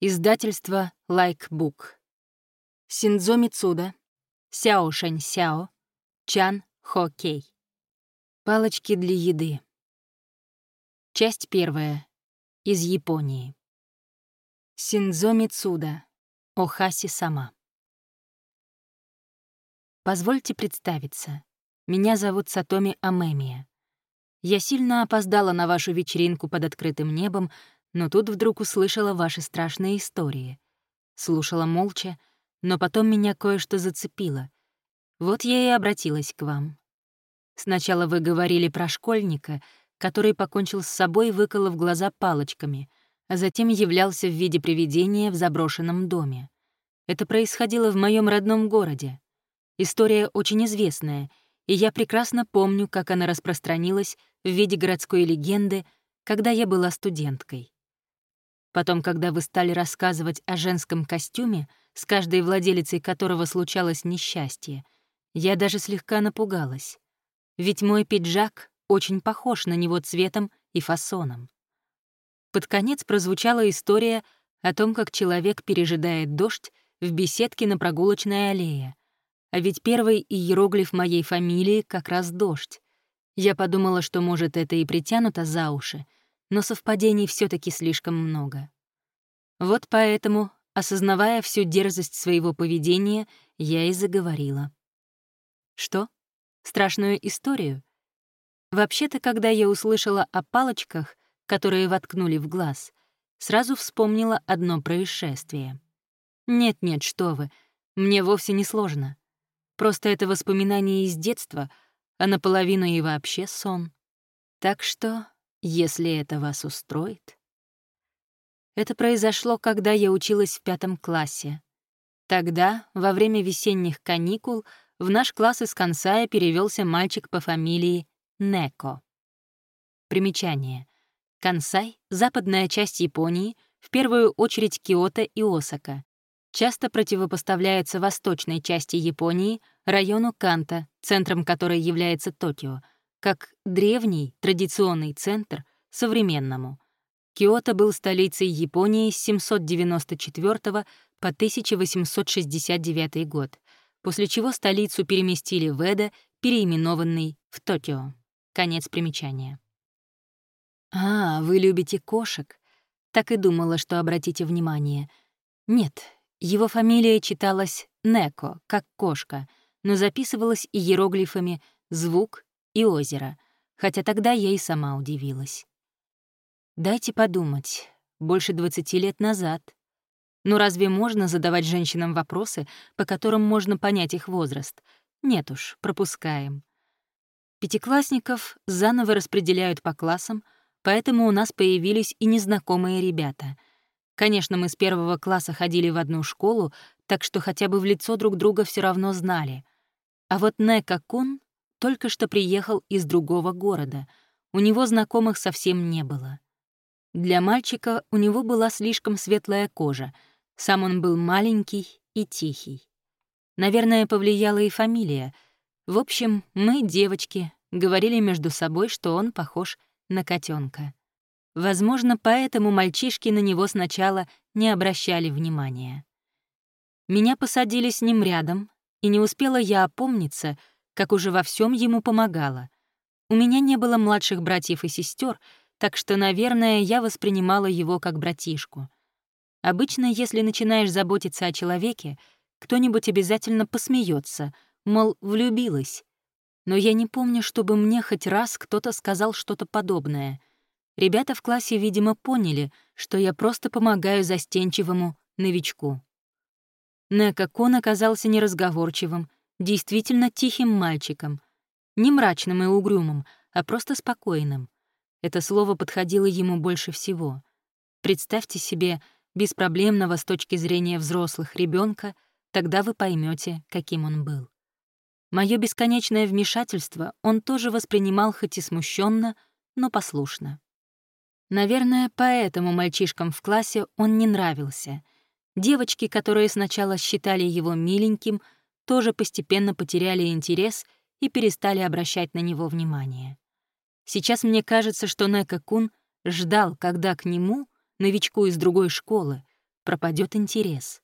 Издательство Like Book. Синдзо Мицуда, Сяо Шань Сяо, Чан Хо Кей. Палочки для еды. Часть первая. Из Японии. Синдзо Мицуда, Охаси сама. Позвольте представиться. Меня зовут Сатоми Амемия. Я сильно опоздала на вашу вечеринку под открытым небом, но тут вдруг услышала ваши страшные истории. Слушала молча, но потом меня кое-что зацепило. Вот я и обратилась к вам. Сначала вы говорили про школьника, который покончил с собой, выколов глаза палочками, а затем являлся в виде привидения в заброшенном доме. Это происходило в моем родном городе. История очень известная, и я прекрасно помню, как она распространилась в виде городской легенды, когда я была студенткой. Потом, когда вы стали рассказывать о женском костюме, с каждой владелицей которого случалось несчастье, я даже слегка напугалась. Ведь мой пиджак очень похож на него цветом и фасоном. Под конец прозвучала история о том, как человек пережидает дождь в беседке на прогулочной аллее. А ведь первый иероглиф моей фамилии как раз «дождь». Я подумала, что, может, это и притянуто за уши — но совпадений все таки слишком много. Вот поэтому, осознавая всю дерзость своего поведения, я и заговорила. Что? Страшную историю? Вообще-то, когда я услышала о палочках, которые воткнули в глаз, сразу вспомнила одно происшествие. Нет-нет, что вы, мне вовсе не сложно. Просто это воспоминание из детства, а наполовину и вообще сон. Так что если это вас устроит. Это произошло, когда я училась в пятом классе. Тогда, во время весенних каникул, в наш класс из Кансая перевелся мальчик по фамилии Неко. Примечание. Кансай — западная часть Японии, в первую очередь Киото и Осака. Часто противопоставляется восточной части Японии, району Канта, центром которой является Токио — как древний традиционный центр современному. Киото был столицей Японии с 794 по 1869 год, после чего столицу переместили в Эдо, переименованный в Токио. Конец примечания. «А, вы любите кошек?» Так и думала, что обратите внимание. Нет, его фамилия читалась Неко, как кошка, но записывалась иероглифами «звук» и озеро, хотя тогда я и сама удивилась. Дайте подумать, больше 20 лет назад. Ну разве можно задавать женщинам вопросы, по которым можно понять их возраст? Нет уж, пропускаем. Пятиклассников заново распределяют по классам, поэтому у нас появились и незнакомые ребята. Конечно, мы с первого класса ходили в одну школу, так что хотя бы в лицо друг друга все равно знали. А вот Нека Кун только что приехал из другого города. У него знакомых совсем не было. Для мальчика у него была слишком светлая кожа. Сам он был маленький и тихий. Наверное, повлияла и фамилия. В общем, мы, девочки, говорили между собой, что он похож на котенка. Возможно, поэтому мальчишки на него сначала не обращали внимания. Меня посадили с ним рядом, и не успела я опомниться — как уже во всем ему помогала. У меня не было младших братьев и сестер, так что, наверное, я воспринимала его как братишку. Обычно, если начинаешь заботиться о человеке, кто-нибудь обязательно посмеется, мол, влюбилась. Но я не помню, чтобы мне хоть раз кто-то сказал что-то подобное. Ребята в классе, видимо, поняли, что я просто помогаю застенчивому новичку. Нека Кон оказался неразговорчивым, действительно тихим мальчиком, не мрачным и угрюмым, а просто спокойным. Это слово подходило ему больше всего. Представьте себе беспроблемного с точки зрения взрослых ребенка, тогда вы поймете, каким он был. Мое бесконечное вмешательство он тоже воспринимал хоть и смущенно, но послушно. Наверное, поэтому мальчишкам в классе он не нравился. Девочки, которые сначала считали его миленьким, тоже постепенно потеряли интерес и перестали обращать на него внимание. Сейчас мне кажется, что Нека Кун ждал, когда к нему, новичку из другой школы, пропадет интерес.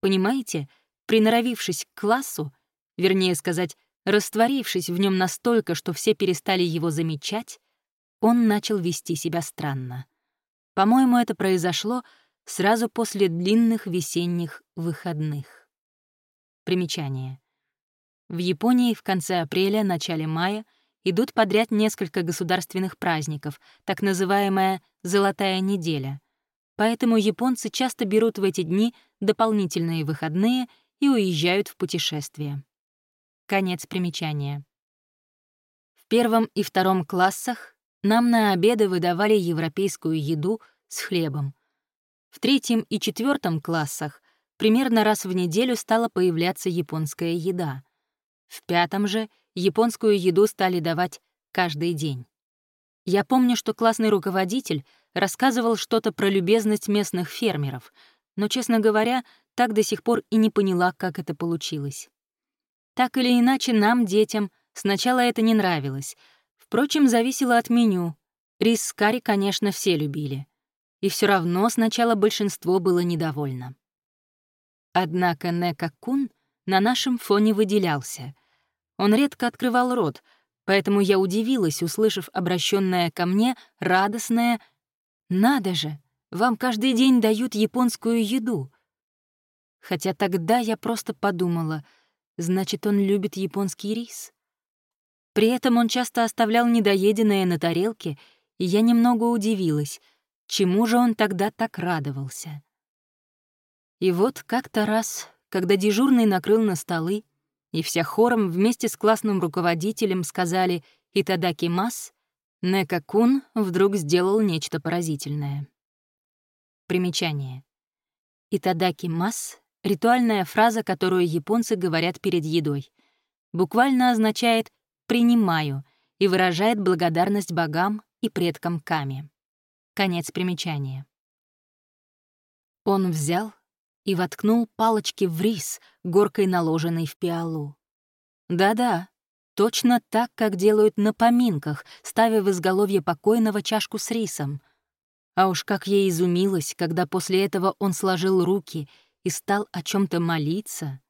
Понимаете, приноровившись к классу, вернее сказать, растворившись в нем настолько, что все перестали его замечать, он начал вести себя странно. По-моему, это произошло сразу после длинных весенних выходных. Примечание. В Японии в конце апреля, начале мая идут подряд несколько государственных праздников, так называемая «золотая неделя». Поэтому японцы часто берут в эти дни дополнительные выходные и уезжают в путешествие. Конец примечания. В первом и втором классах нам на обеды выдавали европейскую еду с хлебом. В третьем и четвертом классах примерно раз в неделю стала появляться японская еда. В пятом же японскую еду стали давать каждый день. Я помню, что классный руководитель рассказывал что-то про любезность местных фермеров, но, честно говоря, так до сих пор и не поняла, как это получилось. Так или иначе, нам, детям, сначала это не нравилось. Впрочем, зависело от меню. Рис с карри, конечно, все любили. И все равно сначала большинство было недовольно. Однако Нека-кун на нашем фоне выделялся. Он редко открывал рот, поэтому я удивилась, услышав обращенное ко мне радостное «Надо же, вам каждый день дают японскую еду». Хотя тогда я просто подумала, значит, он любит японский рис. При этом он часто оставлял недоеденное на тарелке, и я немного удивилась, чему же он тогда так радовался. И вот как-то раз, когда дежурный накрыл на столы, и вся хором вместе с классным руководителем сказали «Итадаки Мас», Нека-кун вдруг сделал нечто поразительное. Примечание. «Итадаки Мас» — ритуальная фраза, которую японцы говорят перед едой. Буквально означает «принимаю» и выражает благодарность богам и предкам Ками. Конец примечания. Он взял и воткнул палочки в рис, горкой наложенный в пиалу. Да-да, точно так, как делают на поминках, ставя в изголовье покойного чашку с рисом. А уж как я изумилась, когда после этого он сложил руки и стал о чем то молиться.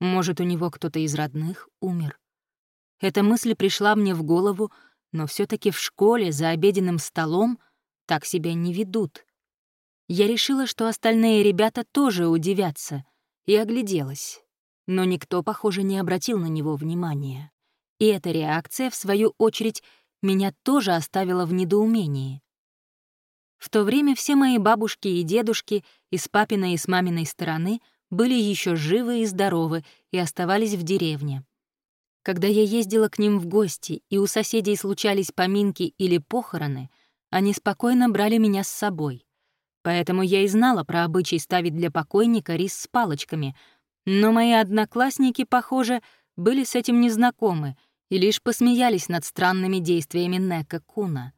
Может, у него кто-то из родных умер. Эта мысль пришла мне в голову, но все таки в школе за обеденным столом так себя не ведут. Я решила, что остальные ребята тоже удивятся, и огляделась. Но никто, похоже, не обратил на него внимания. И эта реакция, в свою очередь, меня тоже оставила в недоумении. В то время все мои бабушки и дедушки и с папиной и с маминой стороны были еще живы и здоровы и оставались в деревне. Когда я ездила к ним в гости, и у соседей случались поминки или похороны, они спокойно брали меня с собой. Поэтому я и знала про обычай ставить для покойника рис с палочками, но мои одноклассники, похоже, были с этим незнакомы и лишь посмеялись над странными действиями Нека Куна.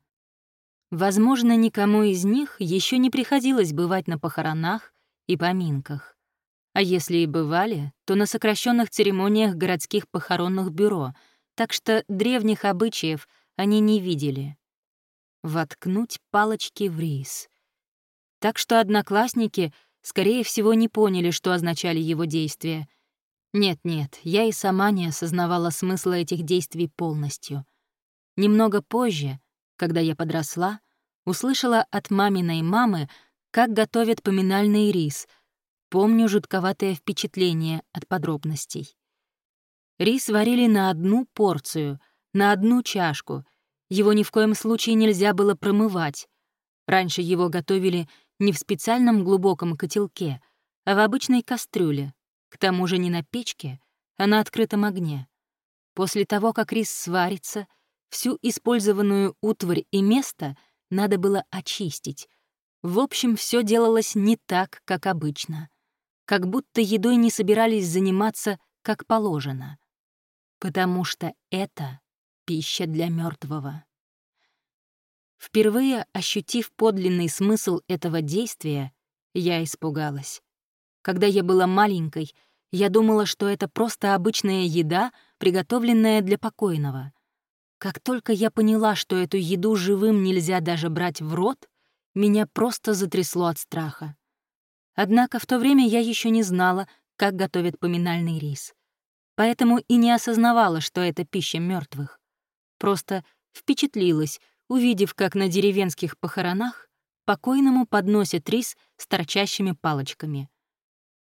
Возможно, никому из них еще не приходилось бывать на похоронах и поминках. А если и бывали, то на сокращенных церемониях городских похоронных бюро, так что древних обычаев они не видели. Воткнуть палочки в рис — так что одноклассники, скорее всего, не поняли, что означали его действия. Нет-нет, я и сама не осознавала смысла этих действий полностью. Немного позже, когда я подросла, услышала от маминой мамы, как готовят поминальный рис. Помню жутковатое впечатление от подробностей. Рис варили на одну порцию, на одну чашку. Его ни в коем случае нельзя было промывать. Раньше его готовили не в специальном глубоком котелке, а в обычной кастрюле, к тому же не на печке, а на открытом огне. После того, как рис сварится, всю использованную утварь и место надо было очистить. В общем, все делалось не так, как обычно. Как будто едой не собирались заниматься как положено. Потому что это пища для мертвого. Впервые ощутив подлинный смысл этого действия, я испугалась. Когда я была маленькой, я думала, что это просто обычная еда, приготовленная для покойного. Как только я поняла, что эту еду живым нельзя даже брать в рот, меня просто затрясло от страха. Однако в то время я еще не знала, как готовят поминальный рис. Поэтому и не осознавала, что это пища мертвых. Просто впечатлилась, увидев, как на деревенских похоронах покойному подносят рис с торчащими палочками.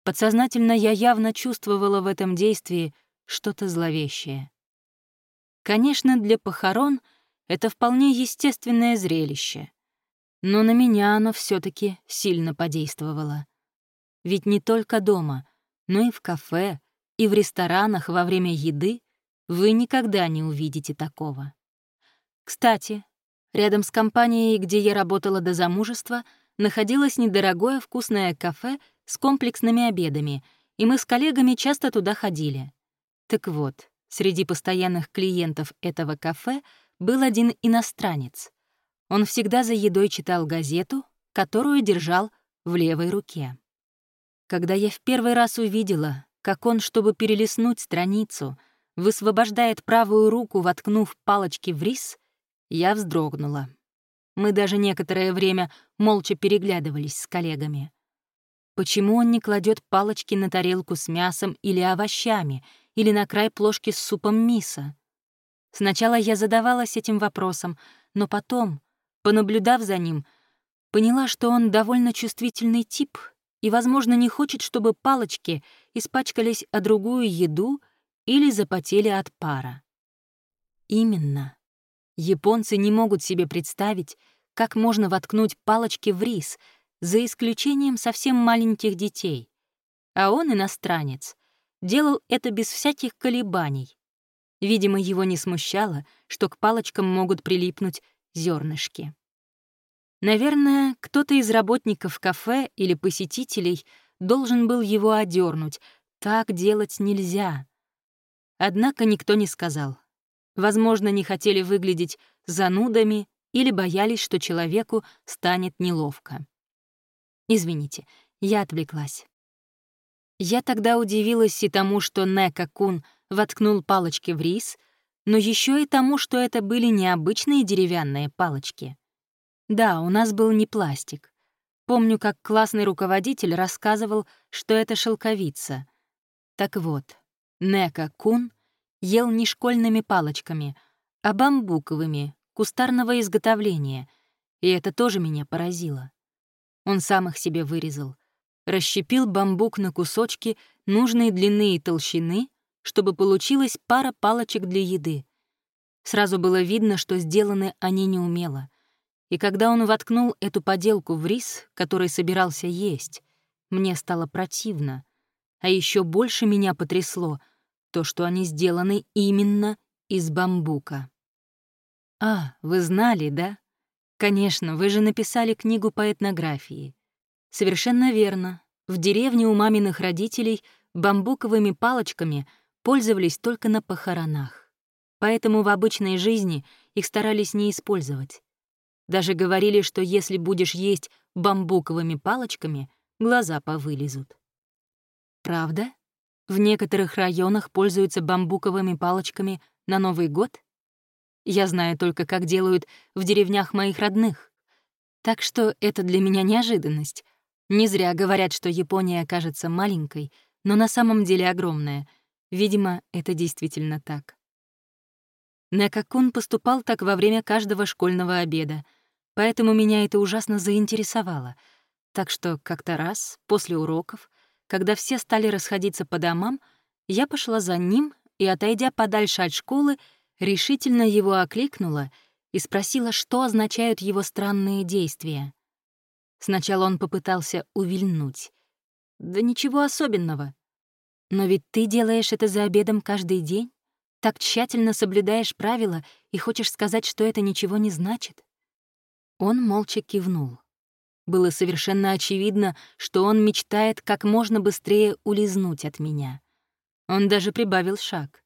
Подсознательно я явно чувствовала в этом действии что-то зловещее. Конечно, для похорон это вполне естественное зрелище, но на меня оно все таки сильно подействовало. Ведь не только дома, но и в кафе, и в ресторанах во время еды вы никогда не увидите такого. Кстати, рядом с компанией, где я работала до замужества, находилось недорогое вкусное кафе с комплексными обедами, и мы с коллегами часто туда ходили. Так вот, среди постоянных клиентов этого кафе был один иностранец. Он всегда за едой читал газету, которую держал в левой руке. Когда я в первый раз увидела, как он, чтобы перелистнуть страницу, высвобождает правую руку, воткнув палочки в рис, я вздрогнула. Мы даже некоторое время молча переглядывались с коллегами. Почему он не кладет палочки на тарелку с мясом или овощами, или на край плошки с супом миса? Сначала я задавалась этим вопросом, но потом, понаблюдав за ним, поняла, что он довольно чувствительный тип и, возможно, не хочет, чтобы палочки испачкались о другую еду или запотели от пара. Именно. Японцы не могут себе представить, как можно воткнуть палочки в рис, за исключением совсем маленьких детей. А он, иностранец, делал это без всяких колебаний. Видимо, его не смущало, что к палочкам могут прилипнуть зернышки. Наверное, кто-то из работников кафе или посетителей должен был его одернуть. Так делать нельзя. Однако никто не сказал. Возможно, не хотели выглядеть занудами или боялись, что человеку станет неловко. Извините, я отвлеклась. Я тогда удивилась и тому, что Нека-кун воткнул палочки в рис, но еще и тому, что это были необычные деревянные палочки. Да, у нас был не пластик. Помню, как классный руководитель рассказывал, что это шелковица. Так вот, Нека Кун ел не школьными палочками, а бамбуковыми, кустарного изготовления, и это тоже меня поразило. Он сам их себе вырезал. Расщепил бамбук на кусочки нужной длины и толщины, чтобы получилась пара палочек для еды. Сразу было видно, что сделаны они неумело — и когда он воткнул эту поделку в рис, который собирался есть, мне стало противно. А еще больше меня потрясло то, что они сделаны именно из бамбука. «А, вы знали, да? Конечно, вы же написали книгу по этнографии. Совершенно верно. В деревне у маминых родителей бамбуковыми палочками пользовались только на похоронах. Поэтому в обычной жизни их старались не использовать. Даже говорили, что если будешь есть бамбуковыми палочками, глаза повылезут. Правда? В некоторых районах пользуются бамбуковыми палочками на Новый год? Я знаю только, как делают в деревнях моих родных. Так что это для меня неожиданность. Не зря говорят, что Япония кажется маленькой, но на самом деле огромная. Видимо, это действительно так. Некакун поступал так во время каждого школьного обеда — Поэтому меня это ужасно заинтересовало. Так что как-то раз, после уроков, когда все стали расходиться по домам, я пошла за ним и, отойдя подальше от школы, решительно его окликнула и спросила, что означают его странные действия. Сначала он попытался увильнуть. «Да ничего особенного. Но ведь ты делаешь это за обедом каждый день, так тщательно соблюдаешь правила и хочешь сказать, что это ничего не значит?» Он молча кивнул. Было совершенно очевидно, что он мечтает как можно быстрее улизнуть от меня. Он даже прибавил шаг.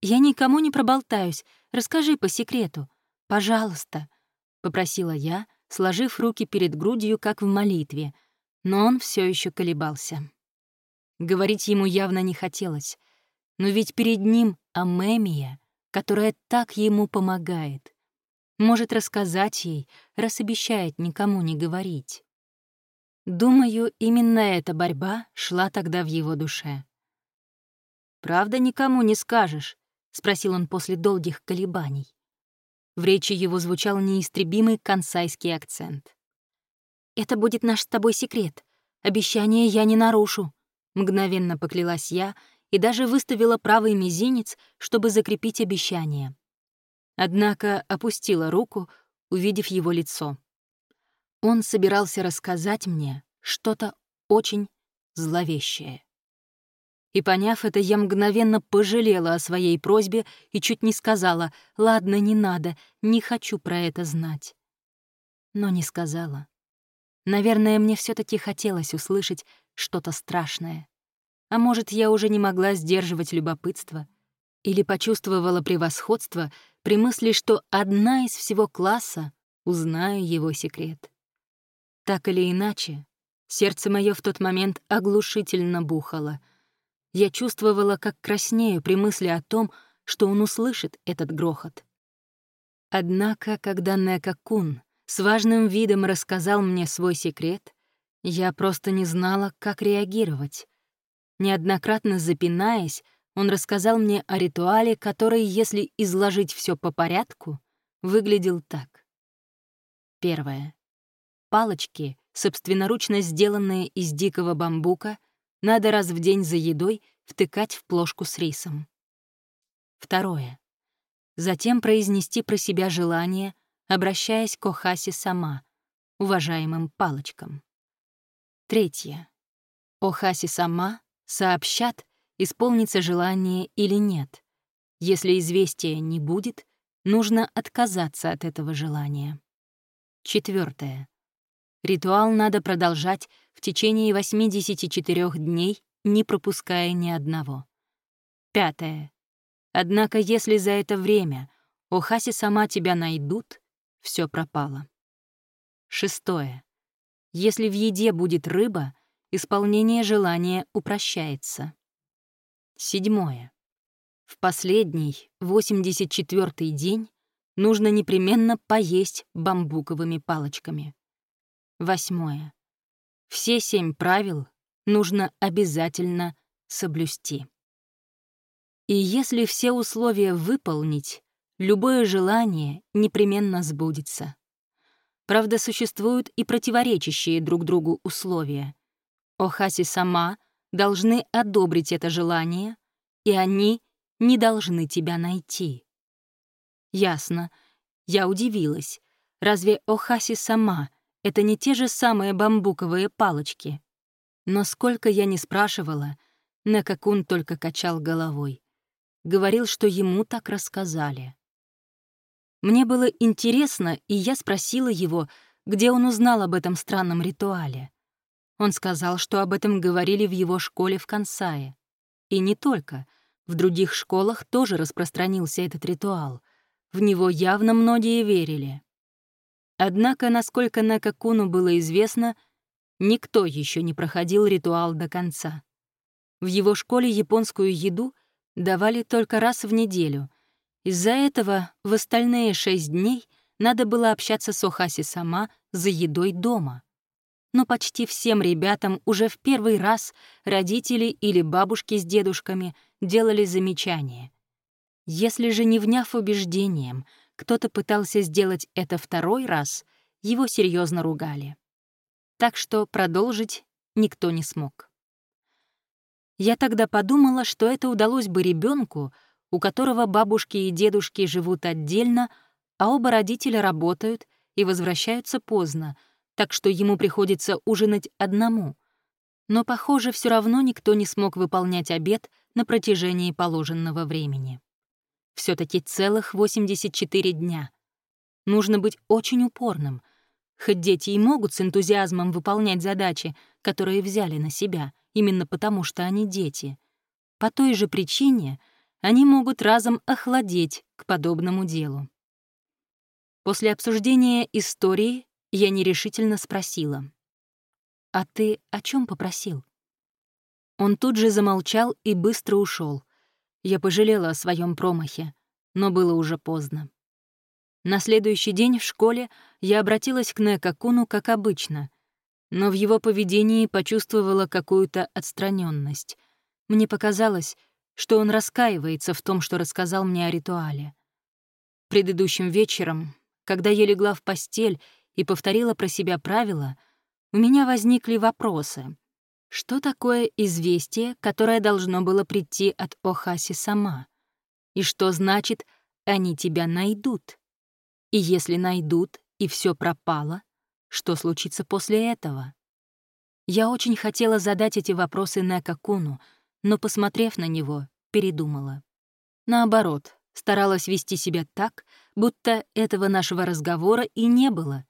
«Я никому не проболтаюсь. Расскажи по секрету. Пожалуйста», — попросила я, сложив руки перед грудью, как в молитве, но он все еще колебался. Говорить ему явно не хотелось, но ведь перед ним Амемия, которая так ему помогает. Может рассказать ей, раз обещает никому не говорить. Думаю, именно эта борьба шла тогда в его душе. «Правда, никому не скажешь?» — спросил он после долгих колебаний. В речи его звучал неистребимый консайский акцент. «Это будет наш с тобой секрет. Обещание я не нарушу», — мгновенно поклялась я и даже выставила правый мизинец, чтобы закрепить обещание. Однако опустила руку, увидев его лицо. Он собирался рассказать мне что-то очень зловещее. И поняв это, я мгновенно пожалела о своей просьбе и чуть не сказала «Ладно, не надо, не хочу про это знать». Но не сказала. Наверное, мне все таки хотелось услышать что-то страшное. А может, я уже не могла сдерживать любопытство или почувствовала превосходство при мысли, что одна из всего класса узнаю его секрет. Так или иначе, сердце мое в тот момент оглушительно бухало. Я чувствовала, как краснею при мысли о том, что он услышит этот грохот. Однако, когда Нека-кун с важным видом рассказал мне свой секрет, я просто не знала, как реагировать. Неоднократно запинаясь, он рассказал мне о ритуале, который, если изложить все по порядку, выглядел так. Первое. Палочки, собственноручно сделанные из дикого бамбука, надо раз в день за едой втыкать в плошку с рисом. Второе. Затем произнести про себя желание, обращаясь к Охасе сама, уважаемым палочкам. Третье. Охаси сама сообщат, исполнится желание или нет. Если известия не будет, нужно отказаться от этого желания. Четвертое. Ритуал надо продолжать в течение 84 дней, не пропуская ни одного. Пятое. Однако если за это время Охаси сама тебя найдут, все пропало. Шестое. Если в еде будет рыба, исполнение желания упрощается. Седьмое. В последний, 84-й день нужно непременно поесть бамбуковыми палочками. Восьмое. Все семь правил нужно обязательно соблюсти. И если все условия выполнить, любое желание непременно сбудется. Правда, существуют и противоречащие друг другу условия. Охаси сама должны одобрить это желание, и они не должны тебя найти. Ясно. Я удивилась. Разве Охаси сама это не те же самые бамбуковые палочки. Но сколько я не спрашивала, Некакун только качал головой. Говорил, что ему так рассказали. Мне было интересно, и я спросила его, где он узнал об этом странном ритуале. Он сказал, что об этом говорили в его школе в Кансае. И не только. В других школах тоже распространился этот ритуал. В него явно многие верили. Однако, насколько Накакуну было известно, никто еще не проходил ритуал до конца. В его школе японскую еду давали только раз в неделю. Из-за этого в остальные шесть дней надо было общаться с Охаси сама за едой дома. Но почти всем ребятам уже в первый раз родители или бабушки с дедушками делали замечания. Если же не вняв убеждением — кто-то пытался сделать это второй раз, его серьезно ругали. Так что продолжить никто не смог. Я тогда подумала, что это удалось бы ребенку, у которого бабушки и дедушки живут отдельно, а оба родителя работают и возвращаются поздно, так что ему приходится ужинать одному. Но, похоже, все равно никто не смог выполнять обед на протяжении положенного времени все таки целых 84 дня. Нужно быть очень упорным. Хоть дети и могут с энтузиазмом выполнять задачи, которые взяли на себя, именно потому что они дети. По той же причине они могут разом охладеть к подобному делу. После обсуждения истории я нерешительно спросила. «А ты о чем попросил?» Он тут же замолчал и быстро ушел, я пожалела о своем промахе, но было уже поздно. На следующий день в школе я обратилась к Некакуну как обычно. но в его поведении почувствовала какую-то отстраненность. Мне показалось, что он раскаивается в том, что рассказал мне о ритуале. Предыдущим вечером, когда я легла в постель и повторила про себя правила, у меня возникли вопросы. Что такое известие, которое должно было прийти от Охаси сама? И что значит «они тебя найдут»? И если найдут, и все пропало, что случится после этого? Я очень хотела задать эти вопросы Некакуну, но, посмотрев на него, передумала. Наоборот, старалась вести себя так, будто этого нашего разговора и не было.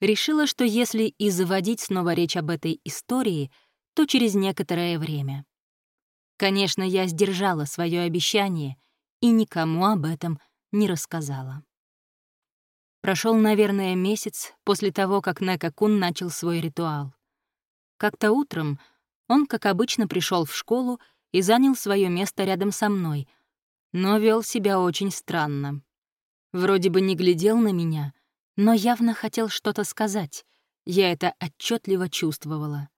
Решила, что если и заводить снова речь об этой истории, то через некоторое время. Конечно, я сдержала свое обещание и никому об этом не рассказала. Прошел, наверное, месяц после того, как Некакун начал свой ритуал. Как-то утром он, как обычно, пришел в школу и занял свое место рядом со мной, но вел себя очень странно. Вроде бы не глядел на меня, но явно хотел что-то сказать. Я это отчетливо чувствовала.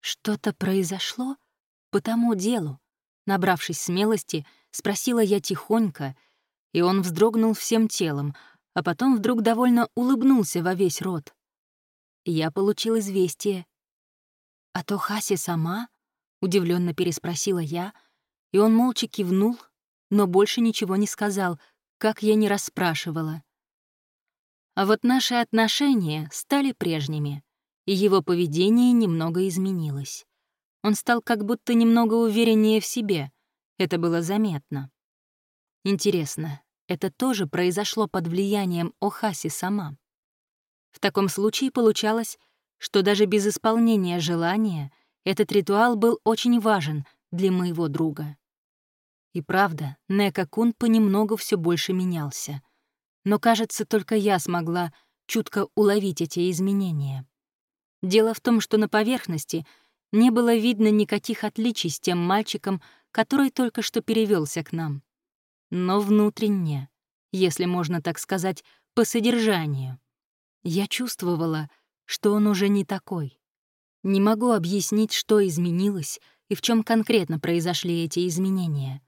Что-то произошло по тому делу. Набравшись смелости, спросила я тихонько, и он вздрогнул всем телом, а потом вдруг довольно улыбнулся во весь рот. Я получил известие. «А то Хаси сама?» — удивленно переспросила я, и он молча кивнул, но больше ничего не сказал, как я не расспрашивала. А вот наши отношения стали прежними, и его поведение немного изменилось. Он стал как будто немного увереннее в себе, это было заметно. Интересно, это тоже произошло под влиянием Охаси сама? В таком случае получалось, что даже без исполнения желания этот ритуал был очень важен для моего друга. И правда, Нека-кун понемногу все больше менялся. Но, кажется, только я смогла чутко уловить эти изменения. Дело в том, что на поверхности не было видно никаких отличий с тем мальчиком, который только что перевелся к нам. Но внутренне, если можно так сказать, по содержанию, я чувствовала, что он уже не такой. Не могу объяснить, что изменилось и в чем конкретно произошли эти изменения.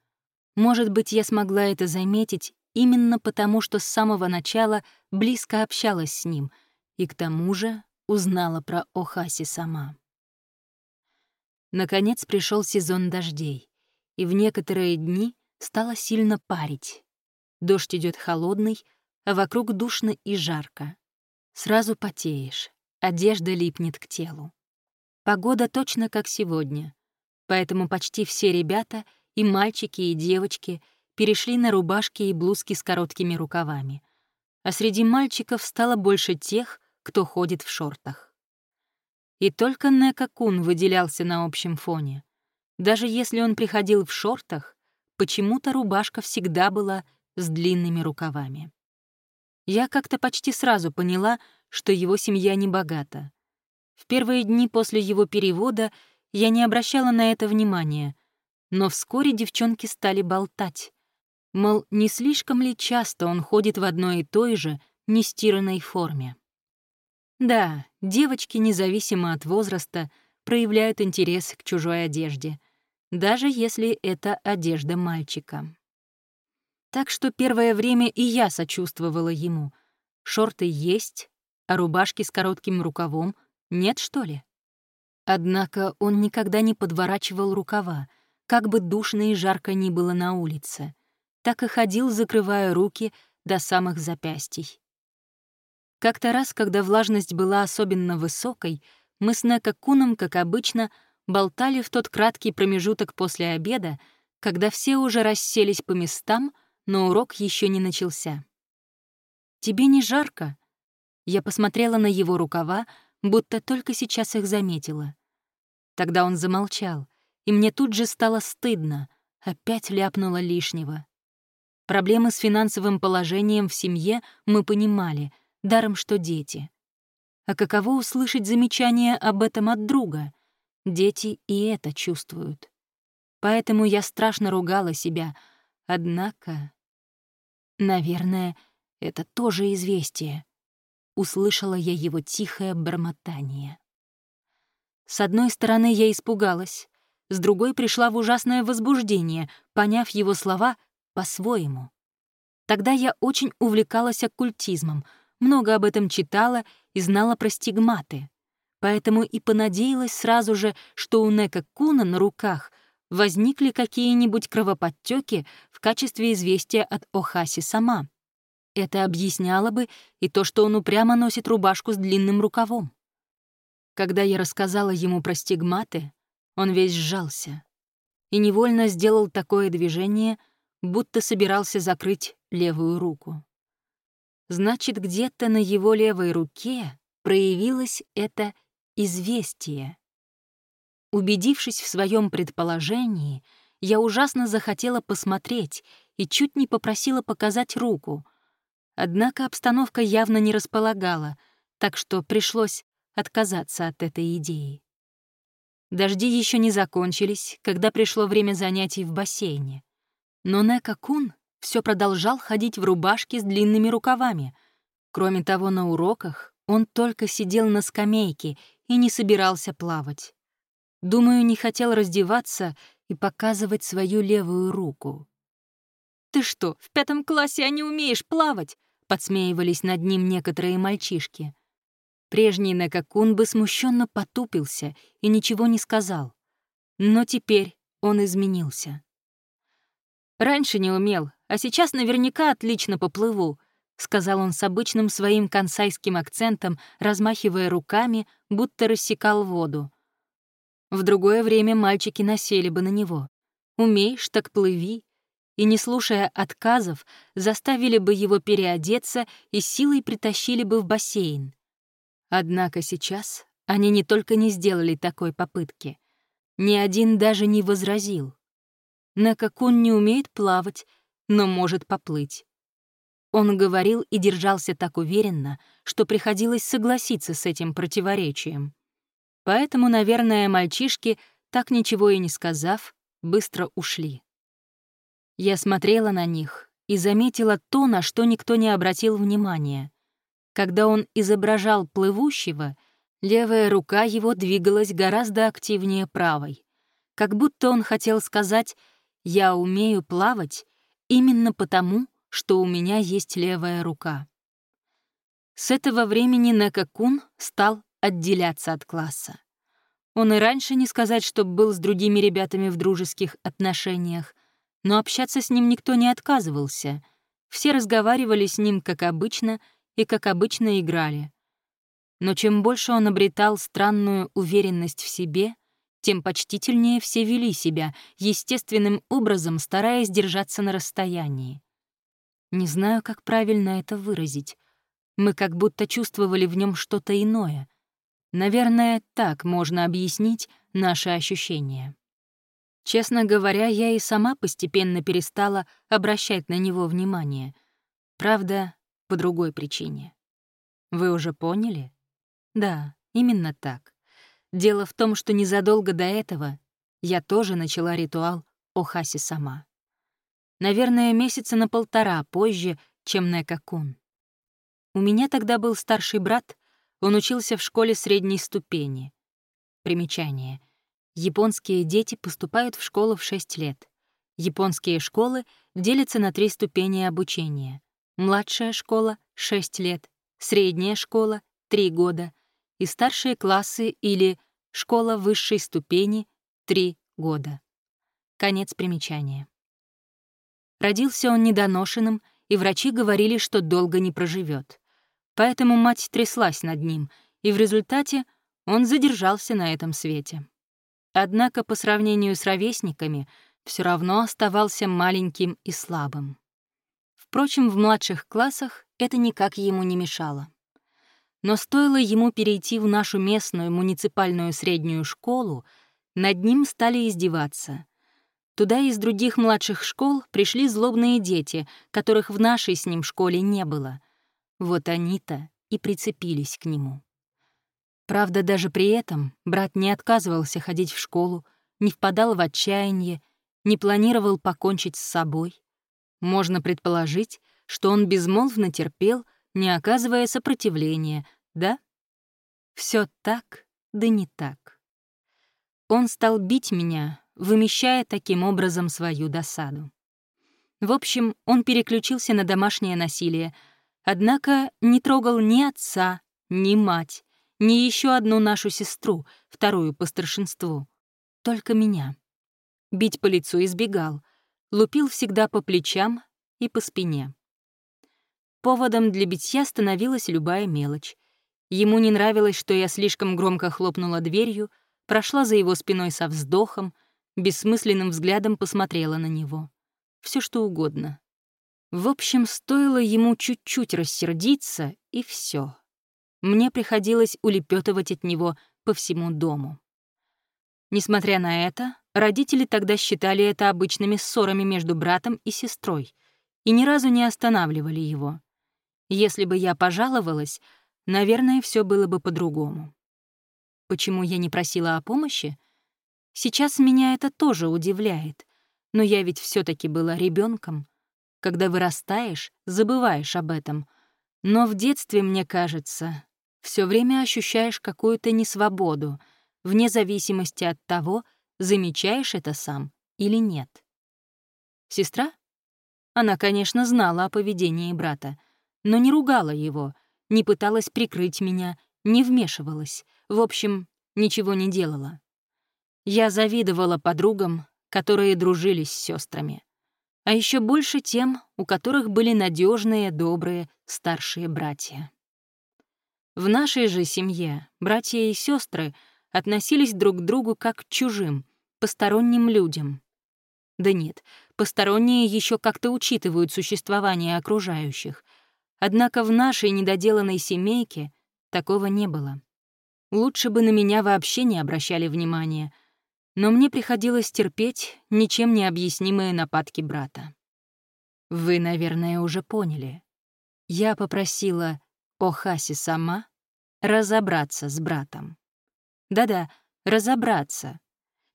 Может быть, я смогла это заметить именно потому, что с самого начала близко общалась с ним и к тому же узнала про Охаси сама. Наконец пришел сезон дождей, и в некоторые дни стало сильно парить. Дождь идет холодный, а вокруг душно и жарко. Сразу потеешь, одежда липнет к телу. Погода точно как сегодня, поэтому почти все ребята — и мальчики, и девочки перешли на рубашки и блузки с короткими рукавами. А среди мальчиков стало больше тех, кто ходит в шортах. И только Нека-кун выделялся на общем фоне. Даже если он приходил в шортах, почему-то рубашка всегда была с длинными рукавами. Я как-то почти сразу поняла, что его семья не богата. В первые дни после его перевода я не обращала на это внимания, но вскоре девчонки стали болтать. Мол, не слишком ли часто он ходит в одной и той же нестиранной форме. Да, девочки, независимо от возраста, проявляют интерес к чужой одежде, даже если это одежда мальчика. Так что первое время и я сочувствовала ему. Шорты есть, а рубашки с коротким рукавом нет, что ли? Однако он никогда не подворачивал рукава, как бы душно и жарко ни было на улице, так и ходил, закрывая руки до самых запястий. Как-то раз, когда влажность была особенно высокой, мы с Нека Куном, как обычно, болтали в тот краткий промежуток после обеда, когда все уже расселись по местам, но урок еще не начался. «Тебе не жарко?» Я посмотрела на его рукава, будто только сейчас их заметила. Тогда он замолчал, и мне тут же стало стыдно, опять ляпнула лишнего. Проблемы с финансовым положением в семье мы понимали, даром что дети. А каково услышать замечание об этом от друга? Дети и это чувствуют. Поэтому я страшно ругала себя, однако... Наверное, это тоже известие. Услышала я его тихое бормотание. С одной стороны, я испугалась, с другой пришла в ужасное возбуждение, поняв его слова по-своему. Тогда я очень увлекалась оккультизмом, много об этом читала и знала про стигматы. Поэтому и понадеялась сразу же, что у Нека Куна на руках возникли какие-нибудь кровоподтеки в качестве известия от Охаси сама. Это объясняло бы и то, что он упрямо носит рубашку с длинным рукавом. Когда я рассказала ему про стигматы, он весь сжался и невольно сделал такое движение, будто собирался закрыть левую руку. Значит, где-то на его левой руке проявилось это известие. Убедившись в своем предположении, я ужасно захотела посмотреть и чуть не попросила показать руку. Однако обстановка явно не располагала, так что пришлось отказаться от этой идеи. Дожди еще не закончились, когда пришло время занятий в бассейне. Но Нека-кун все продолжал ходить в рубашке с длинными рукавами. Кроме того, на уроках он только сидел на скамейке и не собирался плавать. Думаю, не хотел раздеваться и показывать свою левую руку. «Ты что, в пятом классе, а не умеешь плавать?» — подсмеивались над ним некоторые мальчишки. Прежний Некакун бы смущенно потупился и ничего не сказал. Но теперь он изменился. «Раньше не умел, а сейчас наверняка отлично поплыву», — сказал он с обычным своим консайским акцентом, размахивая руками, будто рассекал воду. В другое время мальчики насели бы на него. «Умеешь, так плыви», и, не слушая отказов, заставили бы его переодеться и силой притащили бы в бассейн. Однако сейчас они не только не сделали такой попытки, ни один даже не возразил. Накакун не умеет плавать, но может поплыть. Он говорил и держался так уверенно, что приходилось согласиться с этим противоречием. Поэтому, наверное, мальчишки, так ничего и не сказав, быстро ушли. Я смотрела на них и заметила то, на что никто не обратил внимания. Когда он изображал плывущего, левая рука его двигалась гораздо активнее правой, как будто он хотел сказать «я умею плавать именно потому, что у меня есть левая рука». С этого времени Некакун стал отделяться от класса. Он и раньше не сказать, что был с другими ребятами в дружеских отношениях, но общаться с ним никто не отказывался. Все разговаривали с ним, как обычно, и, как обычно, играли. Но чем больше он обретал странную уверенность в себе, тем почтительнее все вели себя, естественным образом стараясь держаться на расстоянии. Не знаю, как правильно это выразить. Мы как будто чувствовали в нем что-то иное. Наверное, так можно объяснить наши ощущения. Честно говоря, я и сама постепенно перестала обращать на него внимание. Правда, по другой причине. Вы уже поняли? Да, именно так. Дело в том, что незадолго до этого я тоже начала ритуал Охаси сама. Наверное, месяца на полтора позже, чем Некакун. У меня тогда был старший брат, он учился в школе средней ступени. Примечание. Японские дети поступают в школу в 6 лет. Японские школы делятся на три ступени обучения младшая школа — 6 лет, средняя школа — 3 года и старшие классы или школа высшей ступени — 3 года. Конец примечания. Родился он недоношенным, и врачи говорили, что долго не проживет. Поэтому мать тряслась над ним, и в результате он задержался на этом свете. Однако по сравнению с ровесниками все равно оставался маленьким и слабым. Впрочем, в младших классах это никак ему не мешало. Но стоило ему перейти в нашу местную муниципальную среднюю школу, над ним стали издеваться. Туда из других младших школ пришли злобные дети, которых в нашей с ним школе не было. Вот они-то и прицепились к нему. Правда, даже при этом брат не отказывался ходить в школу, не впадал в отчаяние, не планировал покончить с собой. Можно предположить, что он безмолвно терпел, не оказывая сопротивления, да? Все так, да не так. Он стал бить меня, вымещая таким образом свою досаду. В общем, он переключился на домашнее насилие, однако не трогал ни отца, ни мать, ни еще одну нашу сестру, вторую по старшинству, только меня. Бить по лицу избегал, лупил всегда по плечам и по спине. Поводом для битья становилась любая мелочь. Ему не нравилось, что я слишком громко хлопнула дверью, прошла за его спиной со вздохом, бессмысленным взглядом посмотрела на него. Все что угодно. В общем, стоило ему чуть-чуть рассердиться, и все. Мне приходилось улепетывать от него по всему дому. Несмотря на это, родители тогда считали это обычными ссорами между братом и сестрой и ни разу не останавливали его. Если бы я пожаловалась, наверное, все было бы по-другому. Почему я не просила о помощи? Сейчас меня это тоже удивляет, но я ведь все таки была ребенком. Когда вырастаешь, забываешь об этом. Но в детстве, мне кажется, все время ощущаешь какую-то несвободу, вне зависимости от того, замечаешь это сам или нет. Сестра? Она, конечно, знала о поведении брата, но не ругала его, не пыталась прикрыть меня, не вмешивалась, в общем, ничего не делала. Я завидовала подругам, которые дружили с сестрами, а еще больше тем, у которых были надежные, добрые старшие братья. В нашей же семье братья и сестры относились друг к другу как к чужим, посторонним людям. Да нет, посторонние еще как-то учитывают существование окружающих, Однако в нашей недоделанной семейке такого не было. Лучше бы на меня вообще не обращали внимания, но мне приходилось терпеть ничем не объяснимые нападки брата. Вы, наверное, уже поняли. Я попросила Охаси сама разобраться с братом. Да-да, разобраться.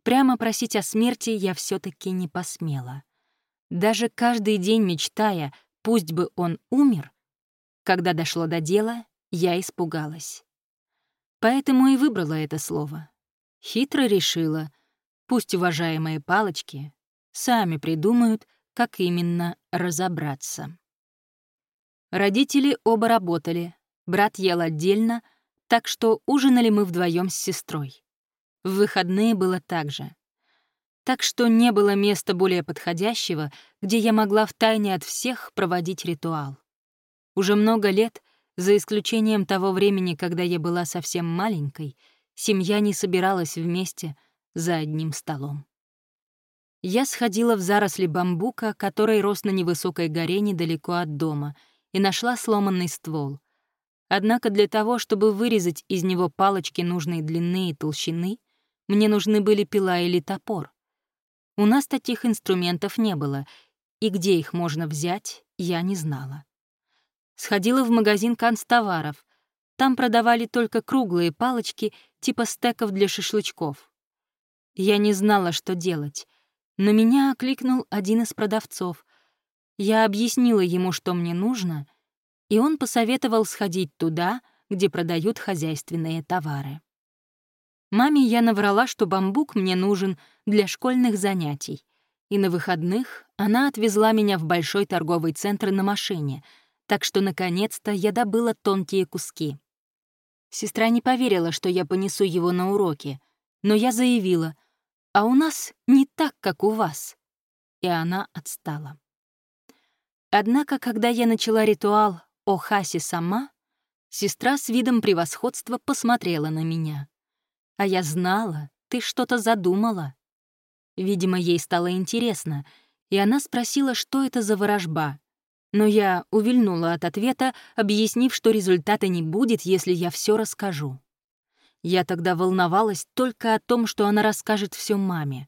Прямо просить о смерти я все таки не посмела. Даже каждый день мечтая, пусть бы он умер, когда дошло до дела, я испугалась. Поэтому и выбрала это слово. Хитро решила, пусть уважаемые палочки сами придумают, как именно разобраться. Родители оба работали, брат ел отдельно, так что ужинали мы вдвоем с сестрой. В выходные было так же. Так что не было места более подходящего, где я могла втайне от всех проводить ритуал. Уже много лет, за исключением того времени, когда я была совсем маленькой, семья не собиралась вместе за одним столом. Я сходила в заросли бамбука, который рос на невысокой горе недалеко от дома, и нашла сломанный ствол. Однако для того, чтобы вырезать из него палочки нужной длины и толщины, мне нужны были пила или топор. У нас таких инструментов не было, и где их можно взять, я не знала. Сходила в магазин канцтоваров. Там продавали только круглые палочки типа стеков для шашлычков. Я не знала, что делать, но меня окликнул один из продавцов. Я объяснила ему, что мне нужно, и он посоветовал сходить туда, где продают хозяйственные товары. Маме я наврала, что бамбук мне нужен для школьных занятий, и на выходных она отвезла меня в большой торговый центр на машине — так что, наконец-то, я добыла тонкие куски. Сестра не поверила, что я понесу его на уроки, но я заявила, «А у нас не так, как у вас». И она отстала. Однако, когда я начала ритуал о Хасе сама, сестра с видом превосходства посмотрела на меня. А я знала, ты что-то задумала. Видимо, ей стало интересно, и она спросила, что это за ворожба, но я увильнула от ответа, объяснив, что результата не будет, если я все расскажу. Я тогда волновалась только о том, что она расскажет все маме.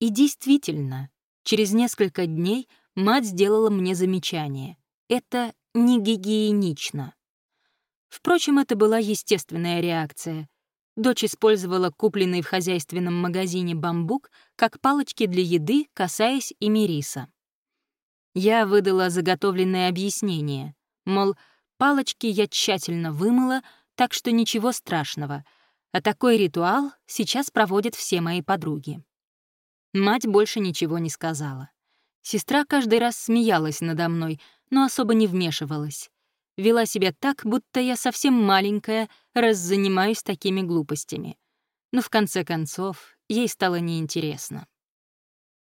И действительно, через несколько дней мать сделала мне замечание. Это не гигиенично. Впрочем, это была естественная реакция. Дочь использовала купленный в хозяйственном магазине бамбук как палочки для еды, касаясь ими риса. Я выдала заготовленное объяснение, мол, палочки я тщательно вымыла, так что ничего страшного. А такой ритуал сейчас проводят все мои подруги. Мать больше ничего не сказала. Сестра каждый раз смеялась надо мной, но особо не вмешивалась. Вела себя так, будто я совсем маленькая, раз занимаюсь такими глупостями. Но в конце концов ей стало неинтересно.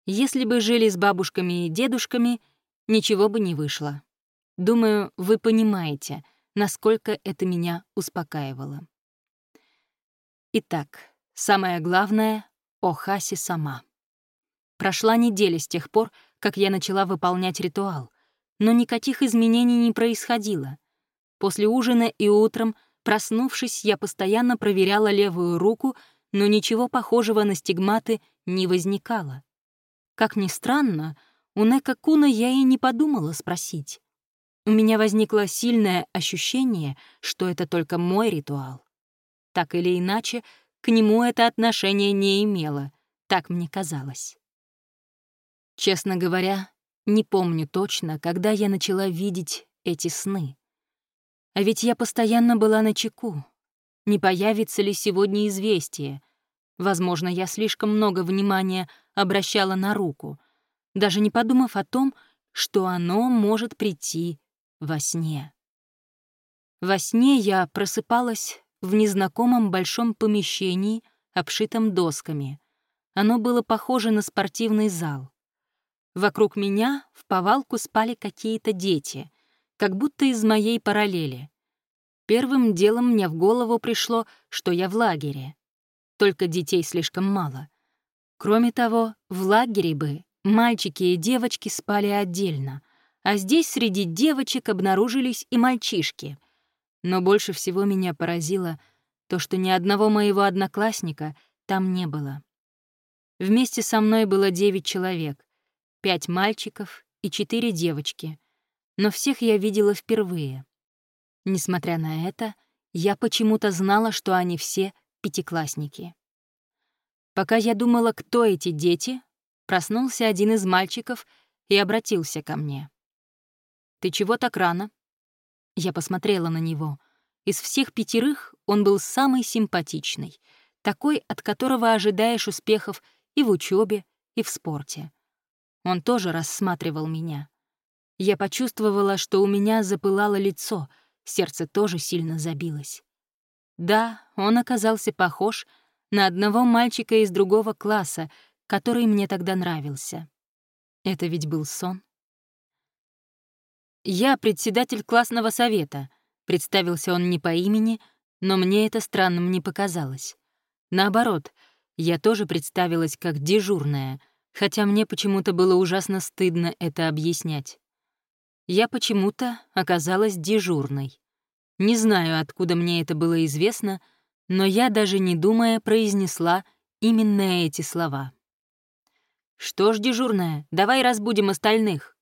Если бы жили с бабушками и дедушками, ничего бы не вышло. Думаю, вы понимаете, насколько это меня успокаивало. Итак, самое главное — о Хасе сама. Прошла неделя с тех пор, как я начала выполнять ритуал, но никаких изменений не происходило. После ужина и утром, проснувшись, я постоянно проверяла левую руку, но ничего похожего на стигматы не возникало. Как ни странно, у Нека Куна я и не подумала спросить. У меня возникло сильное ощущение, что это только мой ритуал. Так или иначе, к нему это отношение не имело, так мне казалось. Честно говоря, не помню точно, когда я начала видеть эти сны. А ведь я постоянно была на чеку. Не появится ли сегодня известие? Возможно, я слишком много внимания обращала на руку, даже не подумав о том, что оно может прийти во сне. Во сне я просыпалась в незнакомом большом помещении, обшитом досками. Оно было похоже на спортивный зал. Вокруг меня в повалку спали какие-то дети, как будто из моей параллели. Первым делом мне в голову пришло, что я в лагере. Только детей слишком мало. Кроме того, в лагере бы мальчики и девочки спали отдельно, а здесь среди девочек обнаружились и мальчишки. Но больше всего меня поразило то, что ни одного моего одноклассника там не было. Вместе со мной было девять человек, пять мальчиков и четыре девочки, но всех я видела впервые. Несмотря на это, я почему-то знала, что они все пятиклассники. Пока я думала, кто эти дети, проснулся один из мальчиков и обратился ко мне. «Ты чего так рано?» Я посмотрела на него. Из всех пятерых он был самый симпатичный, такой, от которого ожидаешь успехов и в учебе, и в спорте. Он тоже рассматривал меня. Я почувствовала, что у меня запылало лицо, сердце тоже сильно забилось. Да, он оказался похож на одного мальчика из другого класса, который мне тогда нравился. Это ведь был сон. «Я председатель классного совета», — представился он не по имени, но мне это странным не показалось. Наоборот, я тоже представилась как дежурная, хотя мне почему-то было ужасно стыдно это объяснять. Я почему-то оказалась дежурной. Не знаю, откуда мне это было известно — но я, даже не думая, произнесла именно эти слова. «Что ж, дежурная, давай разбудим остальных».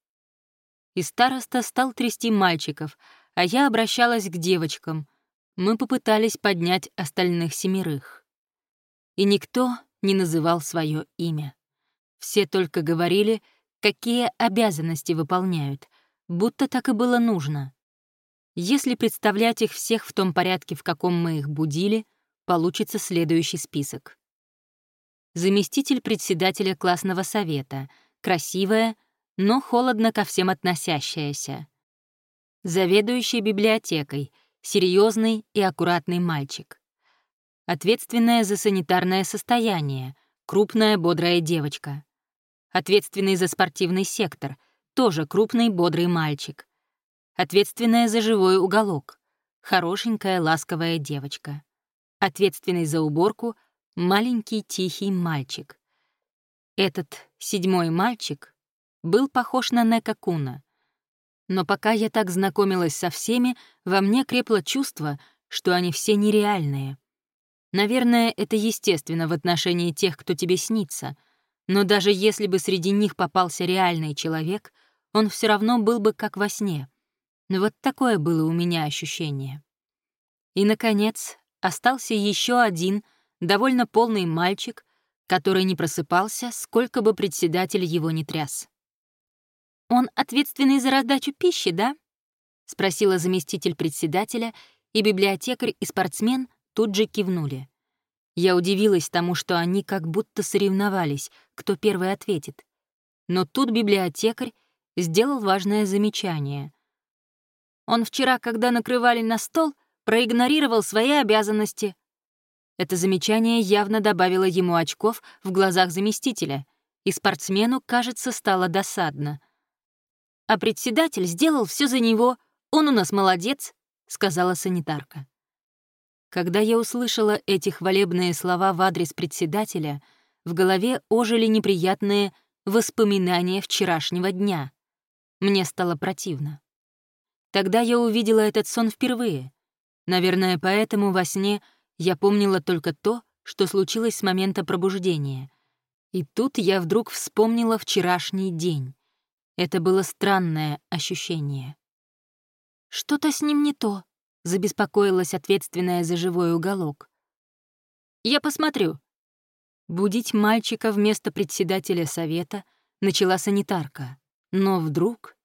И староста стал трясти мальчиков, а я обращалась к девочкам. Мы попытались поднять остальных семерых. И никто не называл свое имя. Все только говорили, какие обязанности выполняют, будто так и было нужно. Если представлять их всех в том порядке, в каком мы их будили, получится следующий список. Заместитель председателя классного совета, красивая, но холодно ко всем относящаяся. Заведующий библиотекой, серьезный и аккуратный мальчик. Ответственная за санитарное состояние, крупная бодрая девочка. Ответственный за спортивный сектор, тоже крупный бодрый мальчик. Ответственная за живой уголок, хорошенькая ласковая девочка ответственный за уборку, маленький тихий мальчик. Этот седьмой мальчик был похож на Нека Куна. Но пока я так знакомилась со всеми, во мне крепло чувство, что они все нереальные. Наверное, это естественно в отношении тех, кто тебе снится, но даже если бы среди них попался реальный человек, он все равно был бы как во сне. Вот такое было у меня ощущение. И, наконец, остался еще один, довольно полный мальчик, который не просыпался, сколько бы председатель его не тряс. «Он ответственный за раздачу пищи, да?» — спросила заместитель председателя, и библиотекарь и спортсмен тут же кивнули. Я удивилась тому, что они как будто соревновались, кто первый ответит. Но тут библиотекарь сделал важное замечание. Он вчера, когда накрывали на стол, проигнорировал свои обязанности. Это замечание явно добавило ему очков в глазах заместителя, и спортсмену, кажется, стало досадно. «А председатель сделал все за него, он у нас молодец», — сказала санитарка. Когда я услышала эти хвалебные слова в адрес председателя, в голове ожили неприятные воспоминания вчерашнего дня. Мне стало противно. Тогда я увидела этот сон впервые. Наверное, поэтому во сне я помнила только то, что случилось с момента пробуждения. И тут я вдруг вспомнила вчерашний день. Это было странное ощущение. «Что-то с ним не то», — забеспокоилась ответственная за живой уголок. «Я посмотрю». Будить мальчика вместо председателя совета начала санитарка. Но вдруг...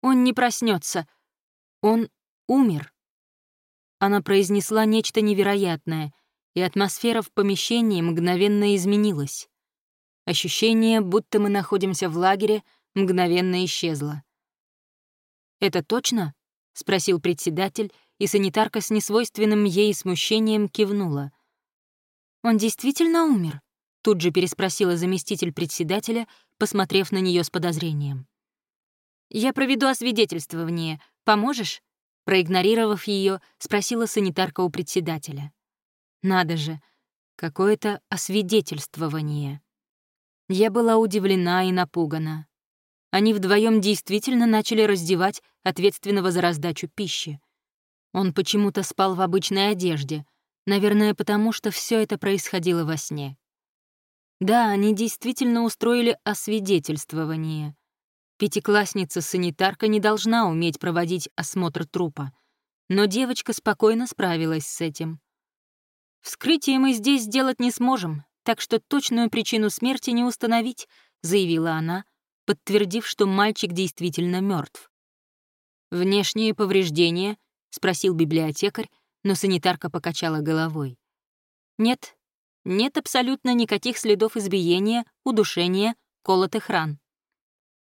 «Он не проснется. Он умер». Она произнесла нечто невероятное, и атмосфера в помещении мгновенно изменилась. Ощущение, будто мы находимся в лагере, мгновенно исчезло. «Это точно?» — спросил председатель, и санитарка с несвойственным ей смущением кивнула. «Он действительно умер?» — тут же переспросила заместитель председателя, посмотрев на нее с подозрением. «Я проведу освидетельствование. Поможешь?» Проигнорировав ее, спросила санитарка у председателя. «Надо же, какое-то освидетельствование». Я была удивлена и напугана они вдвоем действительно начали раздевать ответственного за раздачу пищи. Он почему-то спал в обычной одежде, наверное, потому что все это происходило во сне. Да, они действительно устроили освидетельствование. Пятиклассница-санитарка не должна уметь проводить осмотр трупа, но девочка спокойно справилась с этим. «Вскрытие мы здесь сделать не сможем, так что точную причину смерти не установить», — заявила она, подтвердив, что мальчик действительно мертв. «Внешние повреждения?» — спросил библиотекарь, но санитарка покачала головой. «Нет, нет абсолютно никаких следов избиения, удушения, колотых ран».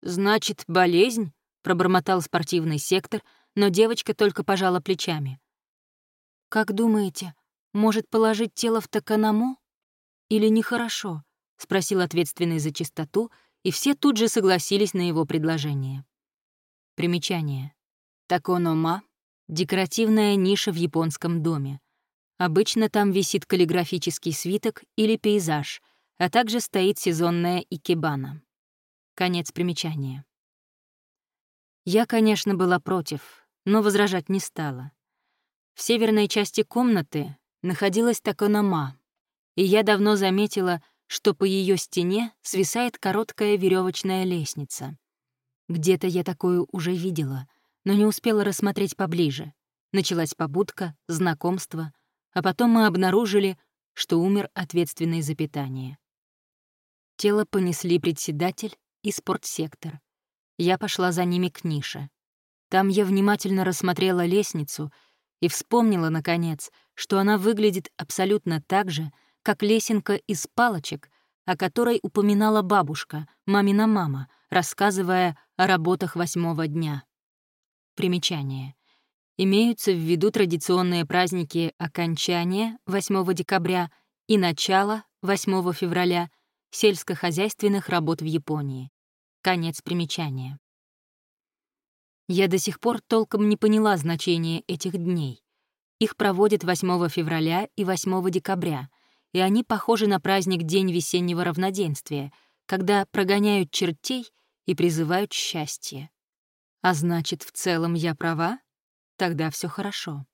«Значит, болезнь?» — пробормотал спортивный сектор, но девочка только пожала плечами. «Как думаете, может положить тело в Таканаму? Или нехорошо?» — спросил ответственный за чистоту, и все тут же согласились на его предложение. Примечание. Таконома — декоративная ниша в японском доме. Обычно там висит каллиграфический свиток или пейзаж, а также стоит сезонная икебана. Конец примечания. Я, конечно, была против, но возражать не стала. В северной части комнаты находилась Таконома, и я давно заметила, что по ее стене свисает короткая веревочная лестница. Где-то я такую уже видела, но не успела рассмотреть поближе. Началась побудка, знакомство, а потом мы обнаружили, что умер ответственный за питание. Тело понесли председатель и спортсектор. Я пошла за ними к нише. Там я внимательно рассмотрела лестницу и вспомнила, наконец, что она выглядит абсолютно так же, как лесенка из палочек, о которой упоминала бабушка, мамина мама, рассказывая о работах восьмого дня. Примечание. Имеются в виду традиционные праздники окончания 8 декабря и начала 8 февраля сельскохозяйственных работ в Японии. Конец примечания. Я до сих пор толком не поняла значения этих дней. Их проводят 8 февраля и 8 декабря — и они похожи на праздник День весеннего равноденствия, когда прогоняют чертей и призывают счастье. А значит, в целом я права? Тогда все хорошо.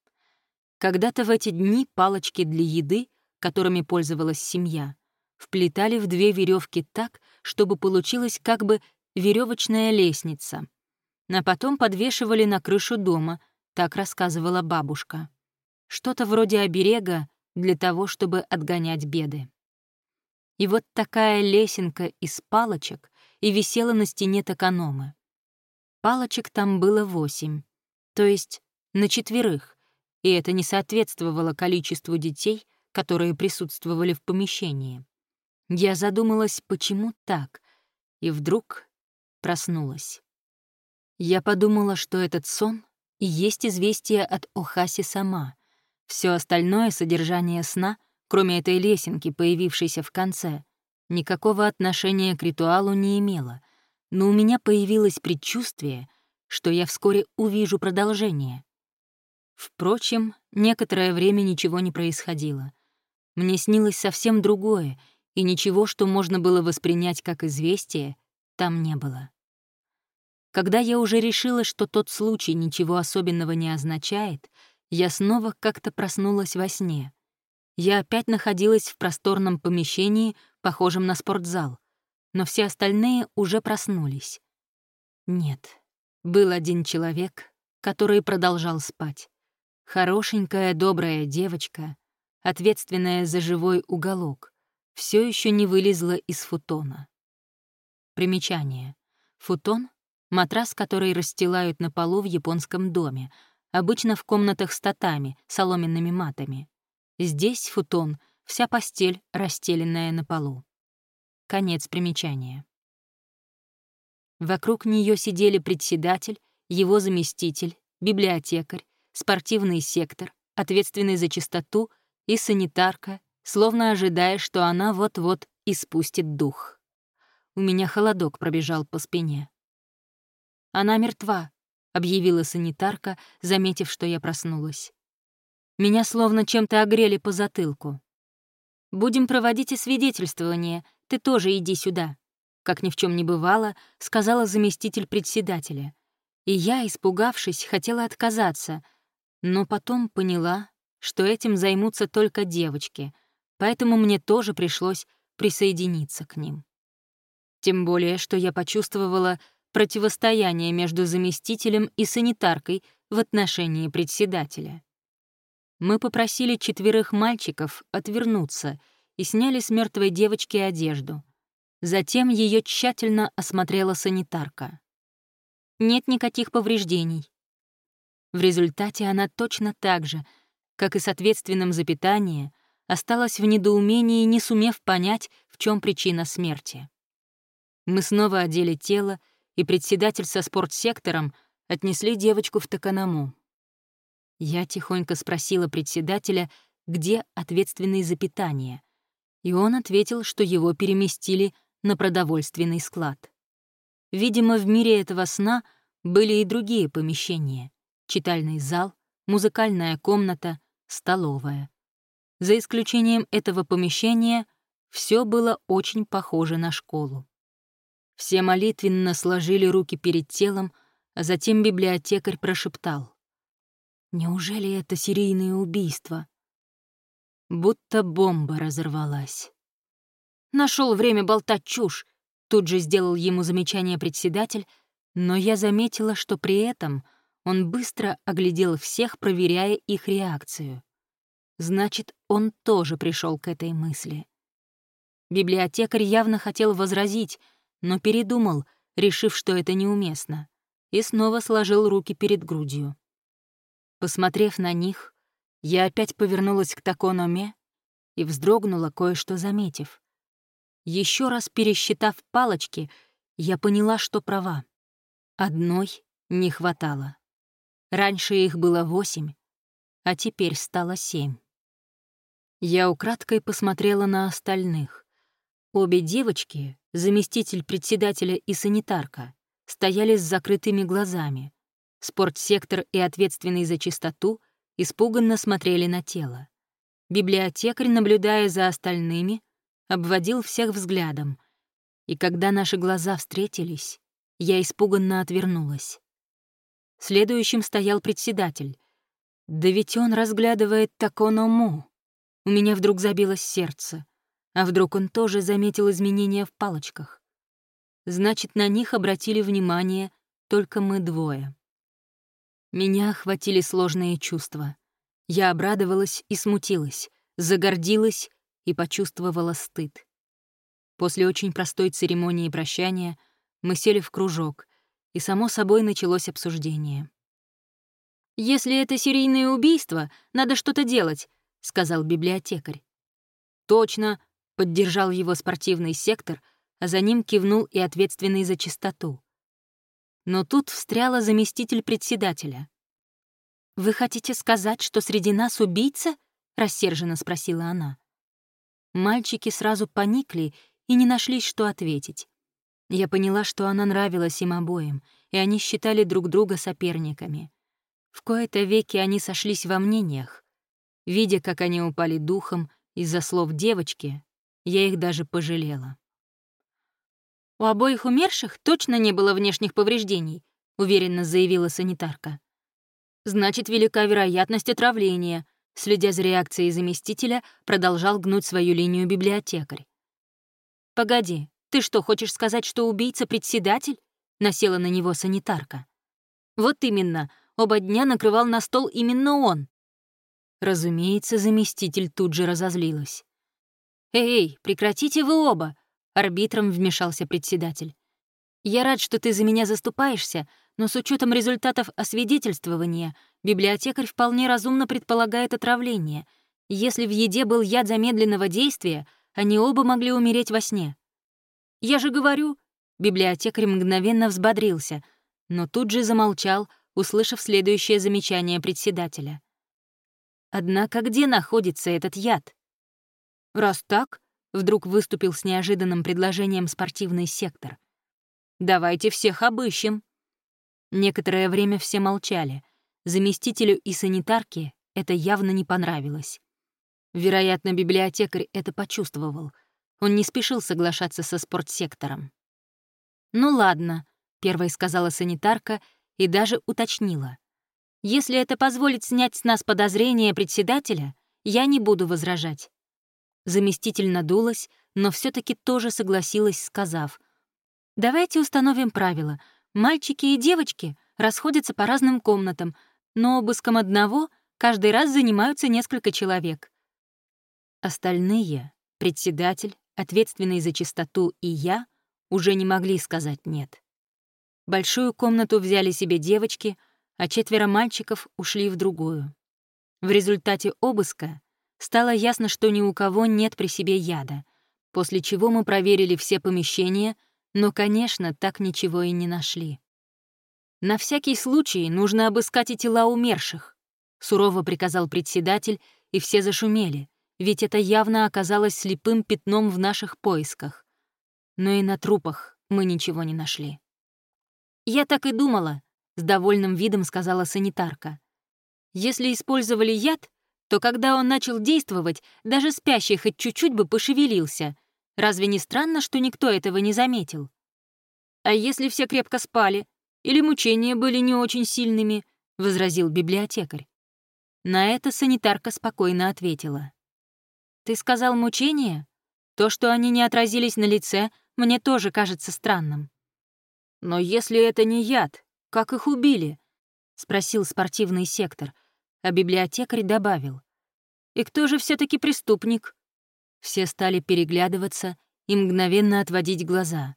Когда-то в эти дни палочки для еды, которыми пользовалась семья, вплетали в две веревки так, чтобы получилась как бы веревочная лестница. А потом подвешивали на крышу дома, так рассказывала бабушка. Что-то вроде оберега для того, чтобы отгонять беды. И вот такая лесенка из палочек и висела на стене токаномы. Палочек там было восемь, то есть на четверых, и это не соответствовало количеству детей, которые присутствовали в помещении. Я задумалась, почему так, и вдруг проснулась. Я подумала, что этот сон и есть известие от Охаси сама. Все остальное содержание сна, кроме этой лесенки, появившейся в конце, никакого отношения к ритуалу не имело, но у меня появилось предчувствие, что я вскоре увижу продолжение. Впрочем, некоторое время ничего не происходило. Мне снилось совсем другое, и ничего, что можно было воспринять как известие, там не было. Когда я уже решила, что тот случай ничего особенного не означает, я снова как-то проснулась во сне. Я опять находилась в просторном помещении, похожем на спортзал, но все остальные уже проснулись. Нет, был один человек, который продолжал спать. Хорошенькая, добрая девочка, ответственная за живой уголок, все еще не вылезла из футона. Примечание. Футон — матрас, который расстилают на полу в японском доме, обычно в комнатах с татами, соломенными матами. Здесь футон — вся постель, расстеленная на полу. Конец примечания. Вокруг нее сидели председатель, его заместитель, библиотекарь, спортивный сектор, ответственный за чистоту, и санитарка, словно ожидая, что она вот-вот испустит дух. У меня холодок пробежал по спине. «Она мертва», — объявила санитарка, заметив, что я проснулась. Меня словно чем-то огрели по затылку. «Будем проводить освидетельствование, ты тоже иди сюда», — как ни в чем не бывало, сказала заместитель председателя. И я, испугавшись, хотела отказаться — но потом поняла, что этим займутся только девочки, поэтому мне тоже пришлось присоединиться к ним. Тем более, что я почувствовала противостояние между заместителем и санитаркой в отношении председателя. Мы попросили четверых мальчиков отвернуться и сняли с мертвой девочки одежду. Затем ее тщательно осмотрела санитарка. Нет никаких повреждений. В результате она точно так же, как и с ответственным за питание, осталась в недоумении, не сумев понять, в чем причина смерти. Мы снова одели тело, и председатель со спортсектором отнесли девочку в Токанаму. Я тихонько спросила председателя, где ответственный за питание, и он ответил, что его переместили на продовольственный склад. Видимо, в мире этого сна были и другие помещения читальный зал, музыкальная комната, столовая. За исключением этого помещения все было очень похоже на школу. Все молитвенно сложили руки перед телом, а затем библиотекарь прошептал. «Неужели это серийное убийство?» Будто бомба разорвалась. Нашел время болтать чушь», — тут же сделал ему замечание председатель, но я заметила, что при этом — он быстро оглядел всех, проверяя их реакцию. Значит, он тоже пришел к этой мысли. Библиотекарь явно хотел возразить, но передумал, решив, что это неуместно, и снова сложил руки перед грудью. Посмотрев на них, я опять повернулась к Такономе и вздрогнула, кое-что заметив. Еще раз пересчитав палочки, я поняла, что права. Одной не хватало. Раньше их было восемь, а теперь стало семь. Я украдкой посмотрела на остальных. Обе девочки, заместитель председателя и санитарка, стояли с закрытыми глазами. Спортсектор и ответственный за чистоту испуганно смотрели на тело. Библиотекарь, наблюдая за остальными, обводил всех взглядом. И когда наши глаза встретились, я испуганно отвернулась. Следующим стоял председатель. Да ведь он разглядывает Таконому. У меня вдруг забилось сердце. А вдруг он тоже заметил изменения в палочках? Значит, на них обратили внимание только мы двое. Меня охватили сложные чувства. Я обрадовалась и смутилась, загордилась и почувствовала стыд. После очень простой церемонии прощания мы сели в кружок, и, само собой, началось обсуждение. «Если это серийное убийство, надо что-то делать. — сказал библиотекарь. «Точно», — поддержал его спортивный сектор, а за ним кивнул и ответственный за чистоту. Но тут встряла заместитель председателя. «Вы хотите сказать, что среди нас убийца?» — рассерженно спросила она. Мальчики сразу поникли и не нашлись, что ответить. Я поняла, что она нравилась им обоим, и они считали друг друга соперниками. В кои-то веки они сошлись во мнениях. Видя, как они упали духом из-за слов девочки, я их даже пожалела. «У обоих умерших точно не было внешних повреждений», — уверенно заявила санитарка. «Значит, велика вероятность отравления», — следя за реакцией заместителя, продолжал гнуть свою линию библиотекарь. «Погоди, ты что, хочешь сказать, что убийца — председатель?» — насела на него санитарка. «Вот именно, оба дня накрывал на стол именно он». Разумеется, заместитель тут же разозлилась. «Эй, прекратите вы оба!» — арбитром вмешался председатель. «Я рад, что ты за меня заступаешься, но с учетом результатов освидетельствования библиотекарь вполне разумно предполагает отравление. Если в еде был яд замедленного действия, они оба могли умереть во сне. «Я же говорю...» Библиотекарь мгновенно взбодрился, но тут же замолчал, услышав следующее замечание председателя. «Однако где находится этот яд?» «Раз так», — вдруг выступил с неожиданным предложением спортивный сектор. «Давайте всех обыщем». Некоторое время все молчали. Заместителю и санитарке это явно не понравилось. Вероятно, библиотекарь это почувствовал — он не спешил соглашаться со спортсектором. «Ну ладно», — первой сказала санитарка и даже уточнила. «Если это позволит снять с нас подозрения председателя, я не буду возражать». Заместитель надулась, но все таки тоже согласилась, сказав, «Давайте установим правила. Мальчики и девочки расходятся по разным комнатам, но обыском одного каждый раз занимаются несколько человек». Остальные, председатель, ответственный за чистоту, и я уже не могли сказать «нет». Большую комнату взяли себе девочки, а четверо мальчиков ушли в другую. В результате обыска стало ясно, что ни у кого нет при себе яда, после чего мы проверили все помещения, но, конечно, так ничего и не нашли. «На всякий случай нужно обыскать и тела умерших», — сурово приказал председатель, и все зашумели, ведь это явно оказалось слепым пятном в наших поисках. Но и на трупах мы ничего не нашли. «Я так и думала», — с довольным видом сказала санитарка. «Если использовали яд, то когда он начал действовать, даже спящий хоть чуть-чуть бы пошевелился. Разве не странно, что никто этого не заметил? А если все крепко спали? Или мучения были не очень сильными?» — возразил библиотекарь. На это санитарка спокойно ответила. Ты сказал мучение? То, что они не отразились на лице, мне тоже кажется странным. Но если это не яд, как их убили? Спросил спортивный сектор, а библиотекарь добавил. И кто же все таки преступник? Все стали переглядываться и мгновенно отводить глаза,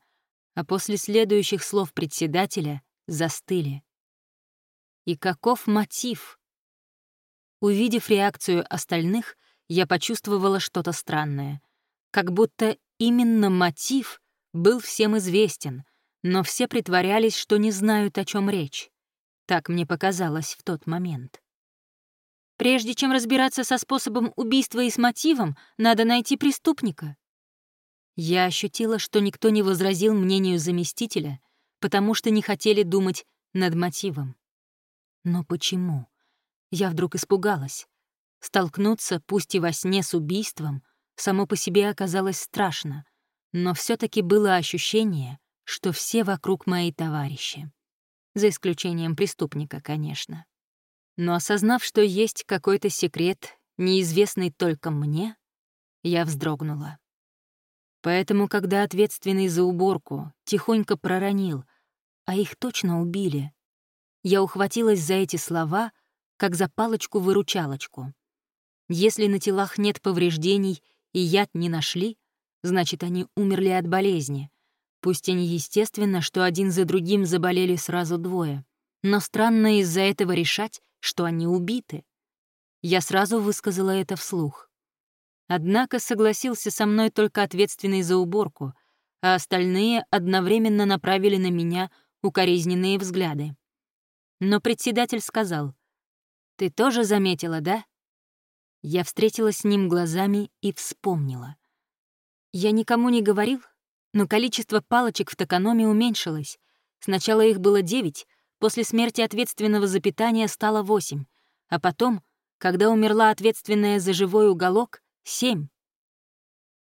а после следующих слов председателя застыли. И каков мотив? Увидев реакцию остальных, я почувствовала что-то странное. Как будто именно мотив был всем известен, но все притворялись, что не знают, о чем речь. Так мне показалось в тот момент. Прежде чем разбираться со способом убийства и с мотивом, надо найти преступника. Я ощутила, что никто не возразил мнению заместителя, потому что не хотели думать над мотивом. Но почему? Я вдруг испугалась. Столкнуться, пусть и во сне, с убийством, само по себе оказалось страшно, но все таки было ощущение, что все вокруг мои товарищи. За исключением преступника, конечно. Но осознав, что есть какой-то секрет, неизвестный только мне, я вздрогнула. Поэтому, когда ответственный за уборку тихонько проронил, а их точно убили, я ухватилась за эти слова, как за палочку-выручалочку. Если на телах нет повреждений и яд не нашли, значит, они умерли от болезни. Пусть и не естественно, что один за другим заболели сразу двое. Но странно из-за этого решать, что они убиты. Я сразу высказала это вслух. Однако согласился со мной только ответственный за уборку, а остальные одновременно направили на меня укоризненные взгляды. Но председатель сказал, «Ты тоже заметила, да?» Я встретилась с ним глазами и вспомнила. Я никому не говорил, но количество палочек в токаноме уменьшилось. Сначала их было девять, после смерти ответственного за питание стало восемь, а потом, когда умерла ответственная за живой уголок, семь.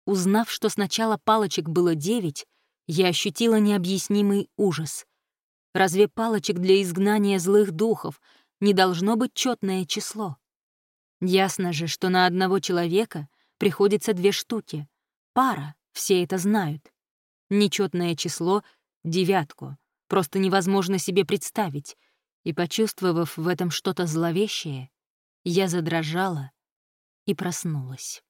Узнав, что сначала палочек было девять, я ощутила необъяснимый ужас. Разве палочек для изгнания злых духов не должно быть четное число? Ясно же, что на одного человека приходится две штуки. Пара, все это знают. Нечетное число — девятку. Просто невозможно себе представить. И, почувствовав в этом что-то зловещее, я задрожала и проснулась.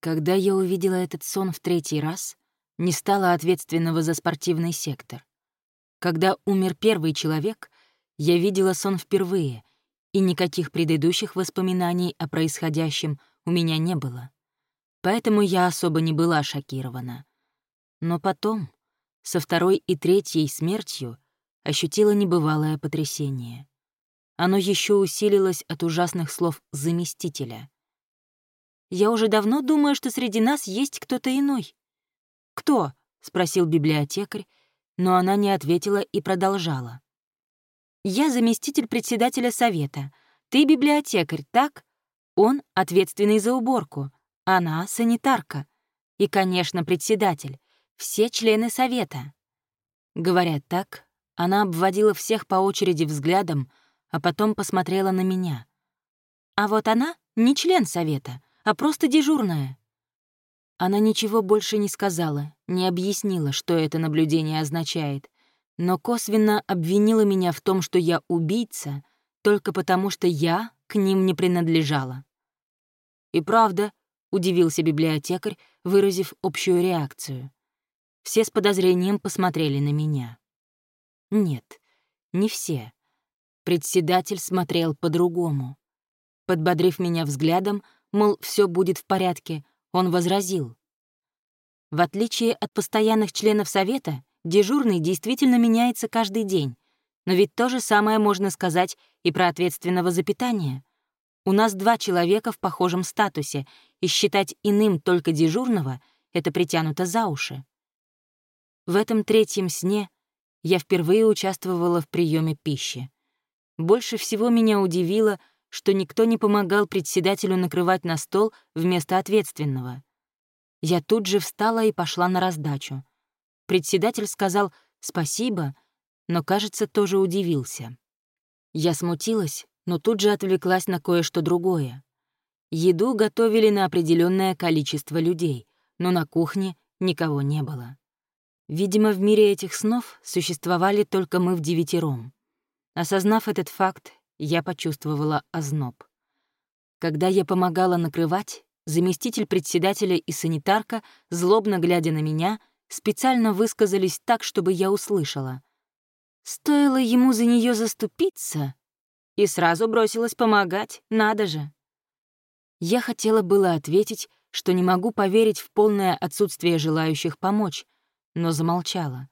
Когда я увидела этот сон в третий раз, не стала ответственного за спортивный сектор. Когда умер первый человек, я видела сон впервые, и никаких предыдущих воспоминаний о происходящем у меня не было. Поэтому я особо не была шокирована. Но потом, со второй и третьей смертью, ощутила небывалое потрясение. Оно еще усилилось от ужасных слов заместителя. Я уже давно думаю, что среди нас есть кто-то иной». «Кто?» — спросил библиотекарь, но она не ответила и продолжала. «Я заместитель председателя совета. Ты библиотекарь, так? Он ответственный за уборку. Она — санитарка. И, конечно, председатель. Все члены совета». Говорят так, она обводила всех по очереди взглядом, а потом посмотрела на меня. «А вот она не член совета а просто дежурная». Она ничего больше не сказала, не объяснила, что это наблюдение означает, но косвенно обвинила меня в том, что я убийца, только потому что я к ним не принадлежала. «И правда», — удивился библиотекарь, выразив общую реакцию. Все с подозрением посмотрели на меня. Нет, не все. Председатель смотрел по-другому. Подбодрив меня взглядом, мол, все будет в порядке, он возразил. В отличие от постоянных членов Совета, дежурный действительно меняется каждый день. Но ведь то же самое можно сказать и про ответственного за питание. У нас два человека в похожем статусе, и считать иным только дежурного — это притянуто за уши. В этом третьем сне я впервые участвовала в приеме пищи. Больше всего меня удивило — что никто не помогал председателю накрывать на стол вместо ответственного. Я тут же встала и пошла на раздачу. Председатель сказал «спасибо», но, кажется, тоже удивился. Я смутилась, но тут же отвлеклась на кое-что другое. Еду готовили на определенное количество людей, но на кухне никого не было. Видимо, в мире этих снов существовали только мы в девятером. Осознав этот факт, я почувствовала озноб. Когда я помогала накрывать, заместитель председателя и санитарка, злобно глядя на меня, специально высказались так, чтобы я услышала. Стоило ему за нее заступиться, и сразу бросилась помогать, надо же. Я хотела было ответить, что не могу поверить в полное отсутствие желающих помочь, но замолчала.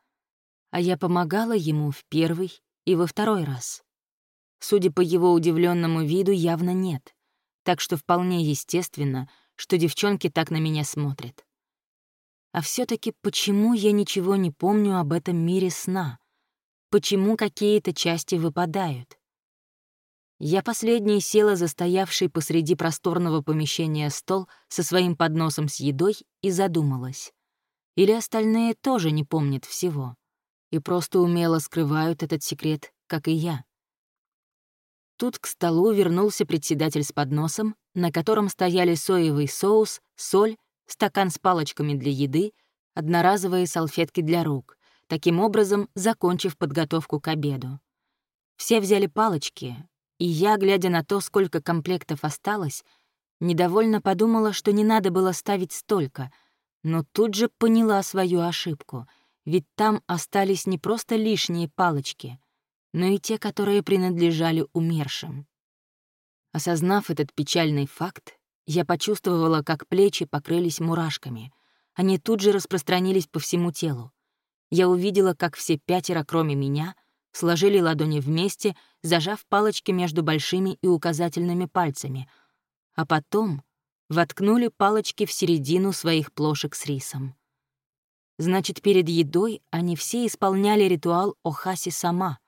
А я помогала ему в первый и во второй раз. Судя по его удивленному виду, явно нет. Так что вполне естественно, что девчонки так на меня смотрят. А все таки почему я ничего не помню об этом мире сна? Почему какие-то части выпадают? Я последней села за стоявший посреди просторного помещения стол со своим подносом с едой и задумалась. Или остальные тоже не помнят всего и просто умело скрывают этот секрет, как и я. Тут к столу вернулся председатель с подносом, на котором стояли соевый соус, соль, стакан с палочками для еды, одноразовые салфетки для рук, таким образом закончив подготовку к обеду. Все взяли палочки, и я, глядя на то, сколько комплектов осталось, недовольно подумала, что не надо было ставить столько, но тут же поняла свою ошибку, ведь там остались не просто лишние палочки, но и те, которые принадлежали умершим. Осознав этот печальный факт, я почувствовала, как плечи покрылись мурашками. Они тут же распространились по всему телу. Я увидела, как все пятеро, кроме меня, сложили ладони вместе, зажав палочки между большими и указательными пальцами, а потом воткнули палочки в середину своих плошек с рисом. Значит, перед едой они все исполняли ритуал Охаси сама.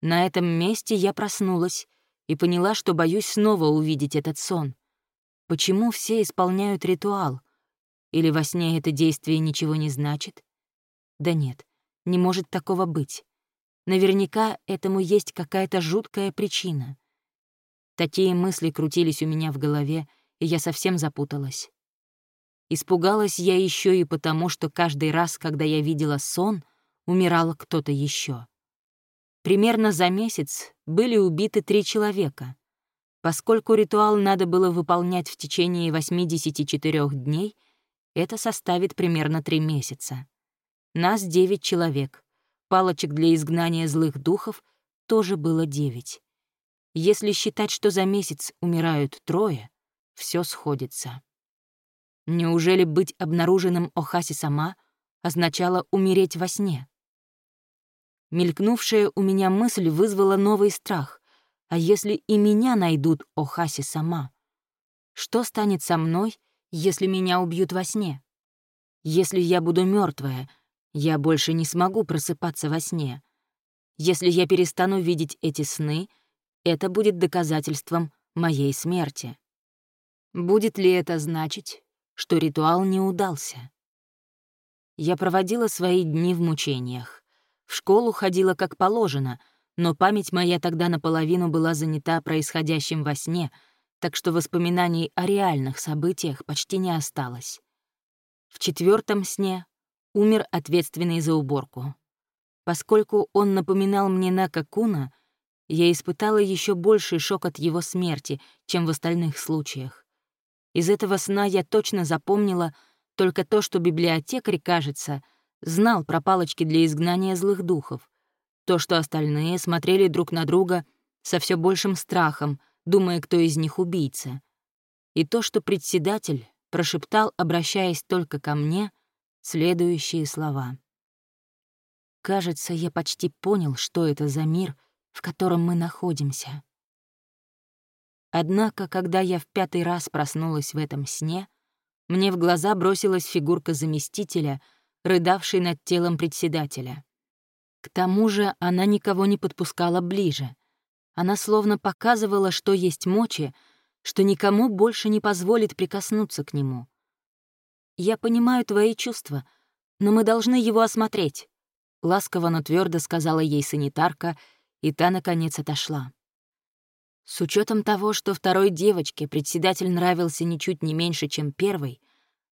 На этом месте я проснулась и поняла, что боюсь снова увидеть этот сон. Почему все исполняют ритуал? Или во сне это действие ничего не значит? Да нет, не может такого быть. Наверняка этому есть какая-то жуткая причина. Такие мысли крутились у меня в голове, и я совсем запуталась. Испугалась я еще и потому, что каждый раз, когда я видела сон, умирал кто-то еще. Примерно за месяц были убиты три человека. Поскольку ритуал надо было выполнять в течение 84 дней, это составит примерно три месяца. Нас девять человек. Палочек для изгнания злых духов тоже было девять. Если считать, что за месяц умирают трое, все сходится. Неужели быть обнаруженным Охаси сама означало умереть во сне? Мелькнувшая у меня мысль вызвала новый страх. А если и меня найдут Охаси сама? Что станет со мной, если меня убьют во сне? Если я буду мертвая, я больше не смогу просыпаться во сне. Если я перестану видеть эти сны, это будет доказательством моей смерти. Будет ли это значить, что ритуал не удался? Я проводила свои дни в мучениях. В школу ходила как положено, но память моя тогда наполовину была занята происходящим во сне, так что воспоминаний о реальных событиях почти не осталось. В четвертом сне умер ответственный за уборку. Поскольку он напоминал мне Накакуна, я испытала еще больший шок от его смерти, чем в остальных случаях. Из этого сна я точно запомнила только то, что библиотекарь, кажется, знал про палочки для изгнания злых духов, то, что остальные смотрели друг на друга со все большим страхом, думая, кто из них убийца, и то, что председатель прошептал, обращаясь только ко мне, следующие слова. «Кажется, я почти понял, что это за мир, в котором мы находимся». Однако, когда я в пятый раз проснулась в этом сне, мне в глаза бросилась фигурка заместителя, рыдавшей над телом председателя. К тому же она никого не подпускала ближе. Она словно показывала, что есть мочи, что никому больше не позволит прикоснуться к нему. «Я понимаю твои чувства, но мы должны его осмотреть», — ласково, но твердо сказала ей санитарка, и та, наконец, отошла. С учетом того, что второй девочке председатель нравился ничуть не меньше, чем первой,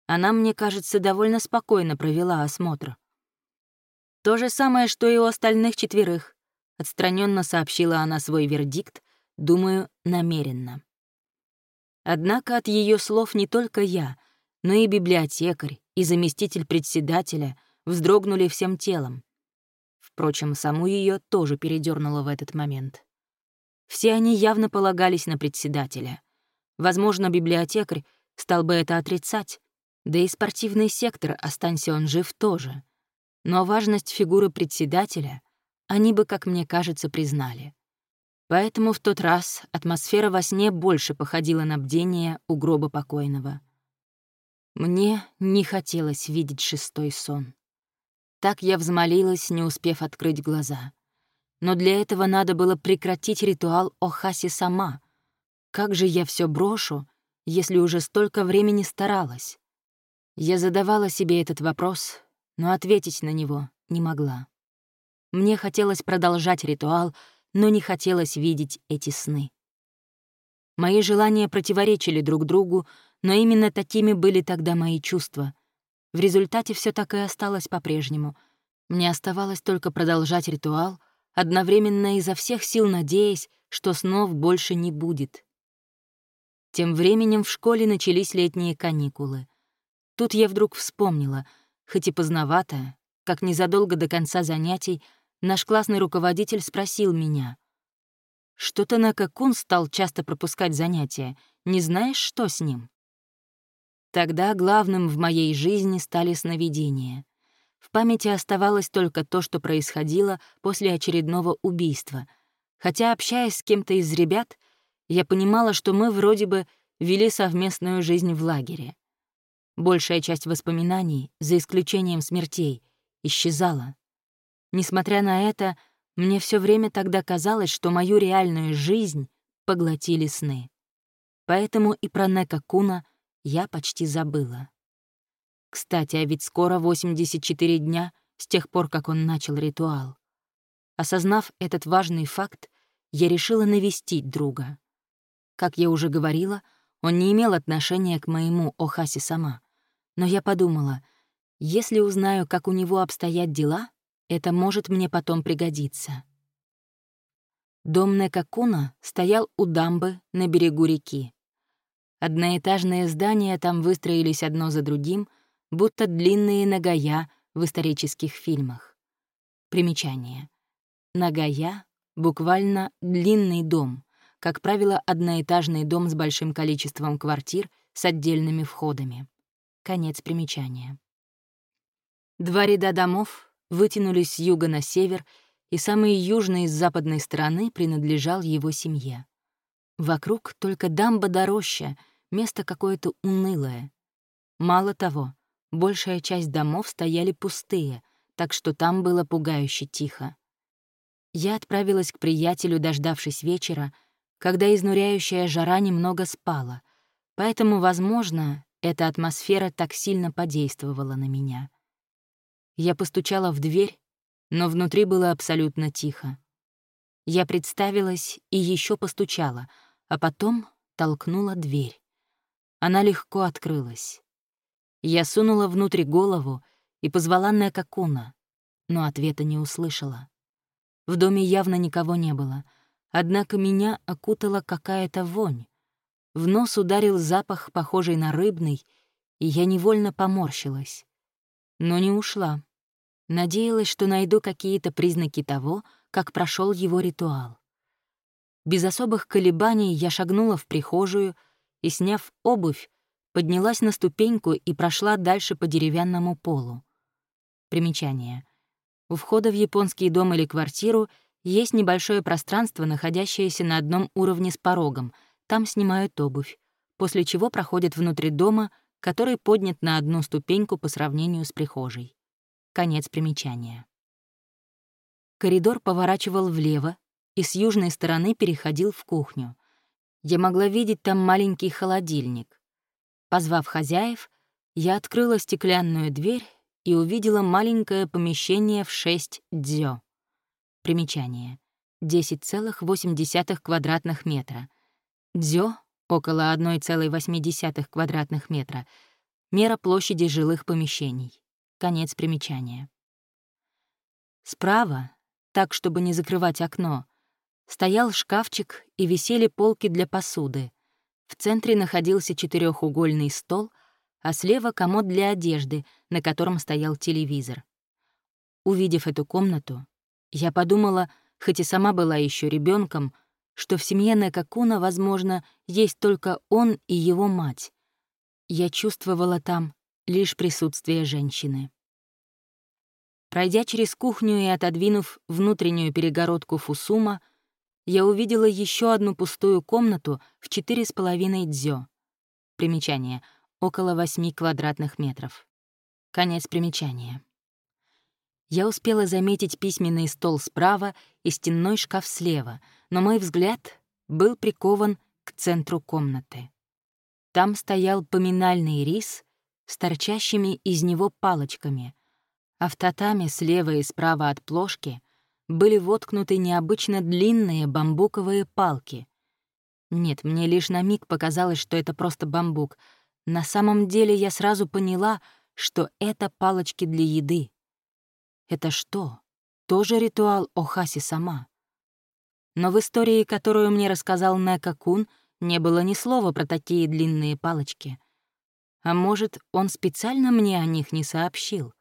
она, мне кажется, довольно спокойно провела осмотр. То же самое, что и у остальных четверых, отстраненно сообщила она свой вердикт, думаю, намеренно. Однако от ее слов не только я, но и библиотекарь, и заместитель председателя вздрогнули всем телом. Впрочем, саму ее тоже передернуло в этот момент. Все они явно полагались на председателя. Возможно, библиотекарь стал бы это отрицать, да и спортивный сектор, останься он жив, тоже. Но важность фигуры председателя они бы, как мне кажется, признали. Поэтому в тот раз атмосфера во сне больше походила на бдение у гроба покойного. Мне не хотелось видеть шестой сон. Так я взмолилась, не успев открыть глаза. Но для этого надо было прекратить ритуал Охаси сама. Как же я все брошу, если уже столько времени старалась? Я задавала себе этот вопрос, но ответить на него не могла. Мне хотелось продолжать ритуал, но не хотелось видеть эти сны. Мои желания противоречили друг другу, но именно такими были тогда мои чувства. В результате все так и осталось по-прежнему. Мне оставалось только продолжать ритуал, одновременно изо всех сил надеясь, что снов больше не будет. Тем временем в школе начались летние каникулы. Тут я вдруг вспомнила, хоть и поздновато, как незадолго до конца занятий наш классный руководитель спросил меня, Что-то Накакун стал часто пропускать занятия. Не знаешь, что с ним? Тогда главным в моей жизни стали сновидения. В памяти оставалось только то, что происходило после очередного убийства. Хотя, общаясь с кем-то из ребят, я понимала, что мы вроде бы вели совместную жизнь в лагере. Большая часть воспоминаний, за исключением смертей, исчезала. Несмотря на это, мне все время тогда казалось, что мою реальную жизнь поглотили сны. Поэтому и про Нека Куна я почти забыла. Кстати, а ведь скоро 84 дня с тех пор, как он начал ритуал. Осознав этот важный факт, я решила навестить друга. Как я уже говорила, он не имел отношения к моему Охаси сама. Но я подумала, если узнаю, как у него обстоят дела, это может мне потом пригодиться. Дом Некакуна стоял у дамбы на берегу реки. Одноэтажные здания там выстроились одно за другим, будто длинные нагая в исторических фильмах. Примечание. Нагая — буквально «длинный дом», как правило, одноэтажный дом с большим количеством квартир с отдельными входами. Конец примечания. Два ряда домов вытянулись с юга на север, и самый южный с западной стороны принадлежал его семье. Вокруг только дамба да роща, место какое-то унылое. Мало того, большая часть домов стояли пустые, так что там было пугающе тихо. Я отправилась к приятелю, дождавшись вечера, когда изнуряющая жара немного спала, поэтому, возможно, эта атмосфера так сильно подействовала на меня. Я постучала в дверь, но внутри было абсолютно тихо. Я представилась и еще постучала, а потом толкнула дверь. Она легко открылась. Я сунула внутрь голову и позвала Некакуна, но ответа не услышала. В доме явно никого не было, однако меня окутала какая-то вонь, в нос ударил запах, похожий на рыбный, и я невольно поморщилась. Но не ушла. Надеялась, что найду какие-то признаки того, как прошел его ритуал. Без особых колебаний я шагнула в прихожую и, сняв обувь, поднялась на ступеньку и прошла дальше по деревянному полу. Примечание. У входа в японский дом или квартиру есть небольшое пространство, находящееся на одном уровне с порогом — там снимают обувь, после чего проходят внутрь дома, который поднят на одну ступеньку по сравнению с прихожей. Конец примечания. Коридор поворачивал влево и с южной стороны переходил в кухню. Я могла видеть там маленький холодильник. Позвав хозяев, я открыла стеклянную дверь и увидела маленькое помещение в 6 дзё. Примечание. 10,8 квадратных метра. Дзё — около 1,8 квадратных метра, мера площади жилых помещений. Конец примечания. Справа, так, чтобы не закрывать окно, стоял шкафчик и висели полки для посуды. В центре находился четырехугольный стол, а слева — комод для одежды, на котором стоял телевизор. Увидев эту комнату, я подумала, хоть и сама была еще ребенком, что в семье Некакуна, возможно, есть только он и его мать. Я чувствовала там лишь присутствие женщины. Пройдя через кухню и отодвинув внутреннюю перегородку Фусума, я увидела еще одну пустую комнату в четыре с половиной дзё. Примечание — около восьми квадратных метров. Конец примечания. Я успела заметить письменный стол справа и стенной шкаф слева — но мой взгляд был прикован к центру комнаты. Там стоял поминальный рис с торчащими из него палочками, а в татаме слева и справа от плошки были воткнуты необычно длинные бамбуковые палки. Нет, мне лишь на миг показалось, что это просто бамбук. На самом деле я сразу поняла, что это палочки для еды. Это что? Тоже ритуал Охаси сама? Но в истории, которую мне рассказал Нека Кун, не было ни слова про такие длинные палочки. А может, он специально мне о них не сообщил?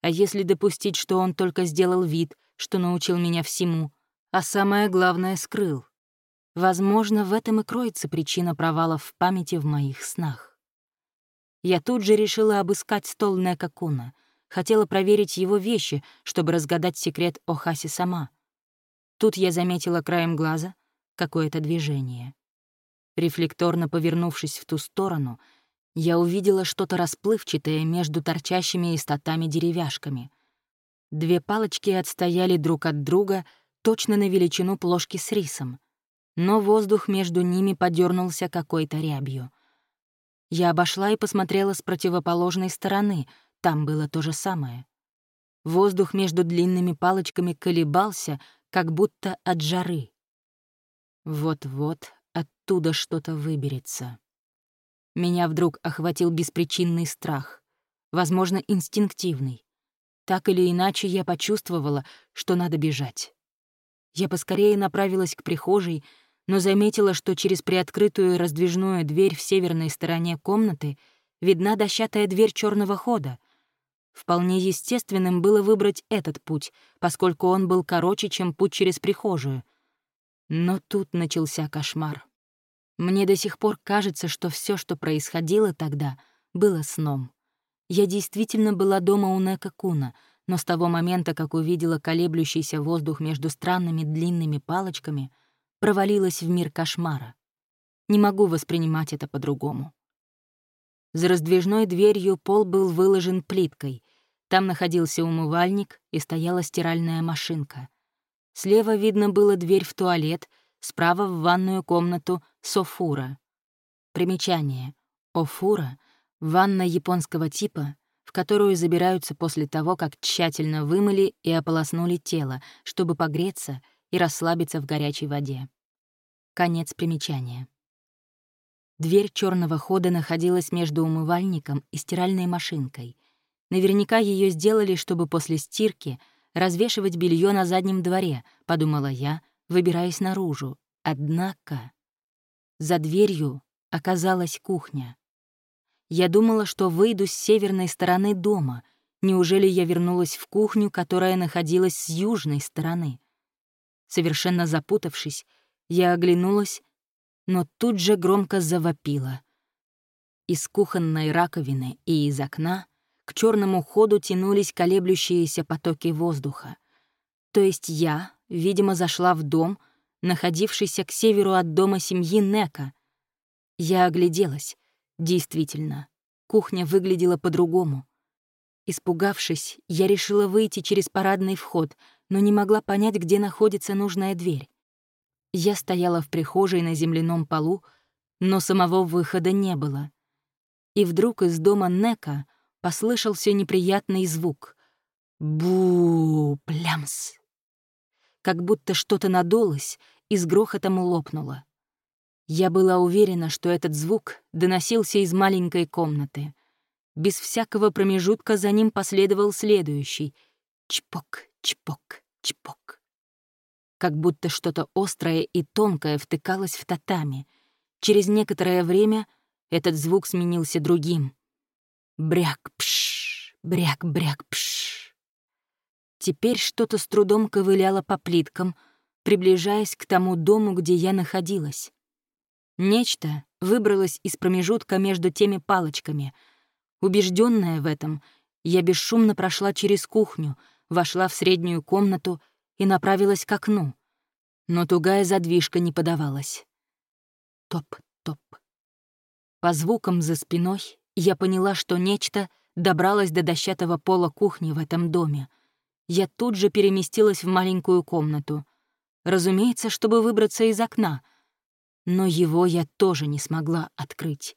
А если допустить, что он только сделал вид, что научил меня всему, а самое главное — скрыл? Возможно, в этом и кроется причина провала в памяти в моих снах. Я тут же решила обыскать стол Нека Куна, хотела проверить его вещи, чтобы разгадать секрет Охаси сама. Тут я заметила краем глаза какое-то движение. Рефлекторно повернувшись в ту сторону, я увидела что-то расплывчатое между торчащими из татами деревяшками. Две палочки отстояли друг от друга точно на величину плошки с рисом — но воздух между ними подернулся какой-то рябью. Я обошла и посмотрела с противоположной стороны, там было то же самое. Воздух между длинными палочками колебался, как будто от жары. Вот-вот оттуда что-то выберется. Меня вдруг охватил беспричинный страх, возможно, инстинктивный. Так или иначе я почувствовала, что надо бежать. Я поскорее направилась к прихожей, но заметила, что через приоткрытую раздвижную дверь в северной стороне комнаты видна дощатая дверь черного хода. Вполне естественным было выбрать этот путь, поскольку он был короче, чем путь через прихожую. Но тут начался кошмар. Мне до сих пор кажется, что все, что происходило тогда, было сном. Я действительно была дома у Нека Куна, но с того момента, как увидела колеблющийся воздух между странными длинными палочками — провалилась в мир кошмара. Не могу воспринимать это по-другому. За раздвижной дверью пол был выложен плиткой. Там находился умывальник и стояла стиральная машинка. Слева видно было дверь в туалет, справа в ванную комнату софура. Примечание. Офура — ванна японского типа, в которую забираются после того, как тщательно вымыли и ополоснули тело, чтобы погреться — и расслабиться в горячей воде. Конец примечания. Дверь черного хода находилась между умывальником и стиральной машинкой. Наверняка ее сделали, чтобы после стирки развешивать белье на заднем дворе, подумала я, выбираясь наружу. Однако за дверью оказалась кухня. Я думала, что выйду с северной стороны дома. Неужели я вернулась в кухню, которая находилась с южной стороны? Совершенно запутавшись, я оглянулась, но тут же громко завопила. Из кухонной раковины и из окна к черному ходу тянулись колеблющиеся потоки воздуха. То есть я, видимо, зашла в дом, находившийся к северу от дома семьи Нека. Я огляделась. Действительно, кухня выглядела по-другому. Испугавшись, я решила выйти через парадный вход — но не могла понять, где находится нужная дверь. Я стояла в прихожей на земляном полу, но самого выхода не было. И вдруг из дома Нека послышался неприятный звук. бу плямс. Как будто что-то надулось и с грохотом лопнуло. Я была уверена, что этот звук доносился из маленькой комнаты. Без всякого промежутка за ним последовал следующий — чпок, Чпок, чпок. Как будто что-то острое и тонкое втыкалось в татами. Через некоторое время этот звук сменился другим. Бряк-пш, бряк-бряк-пш. Теперь что-то с трудом ковыляло по плиткам, приближаясь к тому дому, где я находилась. Нечто выбралось из промежутка между теми палочками. Убежденная в этом, я бесшумно прошла через кухню — вошла в среднюю комнату и направилась к окну. Но тугая задвижка не подавалась. Топ-топ. По звукам за спиной я поняла, что нечто добралось до дощатого пола кухни в этом доме. Я тут же переместилась в маленькую комнату. Разумеется, чтобы выбраться из окна. Но его я тоже не смогла открыть.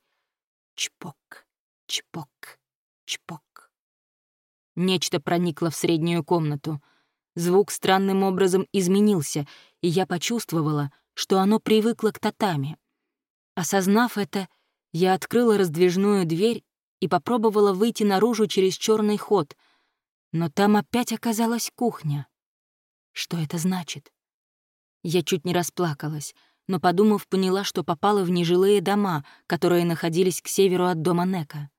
Чпок, чпок, чпок. Нечто проникло в среднюю комнату. Звук странным образом изменился, и я почувствовала, что оно привыкло к татами. Осознав это, я открыла раздвижную дверь и попробовала выйти наружу через черный ход, но там опять оказалась кухня. Что это значит? Я чуть не расплакалась, но, подумав, поняла, что попала в нежилые дома, которые находились к северу от дома Нека.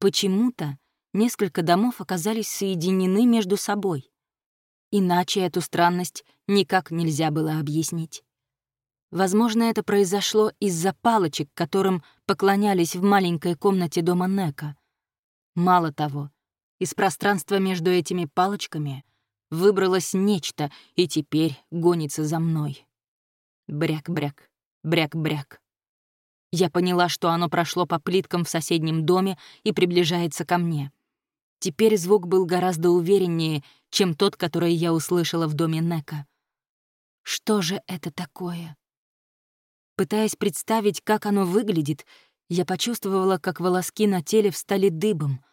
Почему-то несколько домов оказались соединены между собой. Иначе эту странность никак нельзя было объяснить. Возможно, это произошло из-за палочек, которым поклонялись в маленькой комнате дома Нека. Мало того, из пространства между этими палочками выбралось нечто и теперь гонится за мной. Бряк-бряк, бряк-бряк. Я поняла, что оно прошло по плиткам в соседнем доме и приближается ко мне. Теперь звук был гораздо увереннее, чем тот, который я услышала в доме Нека. Что же это такое? Пытаясь представить, как оно выглядит, я почувствовала, как волоски на теле встали дыбом.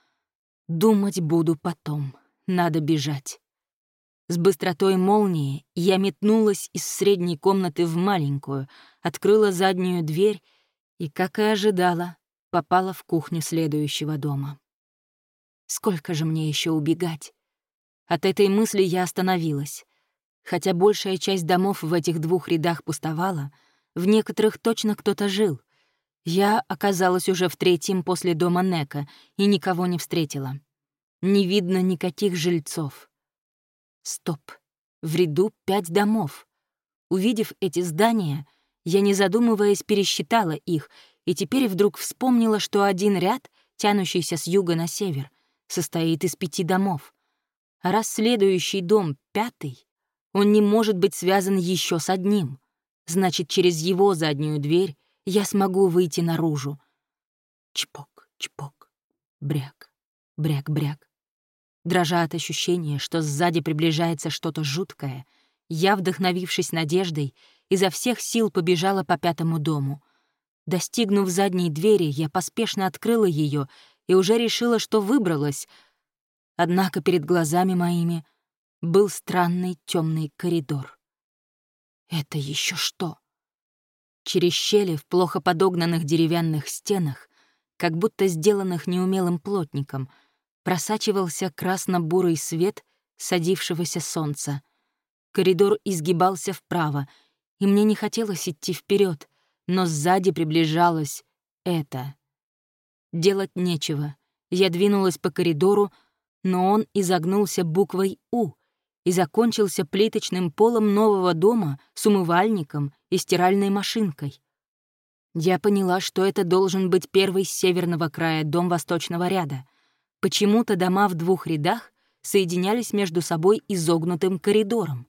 Думать буду потом. Надо бежать. С быстротой молнии я метнулась из средней комнаты в маленькую, открыла заднюю дверь и, как и ожидала, попала в кухню следующего дома. Сколько же мне еще убегать? От этой мысли я остановилась. Хотя большая часть домов в этих двух рядах пустовала, в некоторых точно кто-то жил. Я оказалась уже в третьем после дома Нека и никого не встретила. Не видно никаких жильцов. Стоп. В ряду пять домов. Увидев эти здания, я, не задумываясь, пересчитала их, и теперь вдруг вспомнила, что один ряд, тянущийся с юга на север, состоит из пяти домов. А раз следующий дом — пятый, он не может быть связан еще с одним. Значит, через его заднюю дверь я смогу выйти наружу. Чпок, чпок, бряк, бряк-бряк. Дрожа от ощущения, что сзади приближается что-то жуткое, я, вдохновившись надеждой, изо всех сил побежала по пятому дому. Достигнув задней двери, я поспешно открыла ее и уже решила, что выбралась. Однако перед глазами моими был странный темный коридор. Это еще что? Через щели в плохо подогнанных деревянных стенах, как будто сделанных неумелым плотником, просачивался красно-бурый свет садившегося солнца. Коридор изгибался вправо, и мне не хотелось идти вперед, но сзади приближалось это. Делать нечего. Я двинулась по коридору, но он изогнулся буквой «У» и закончился плиточным полом нового дома с умывальником и стиральной машинкой. Я поняла, что это должен быть первый с северного края дом восточного ряда. Почему-то дома в двух рядах соединялись между собой изогнутым коридором.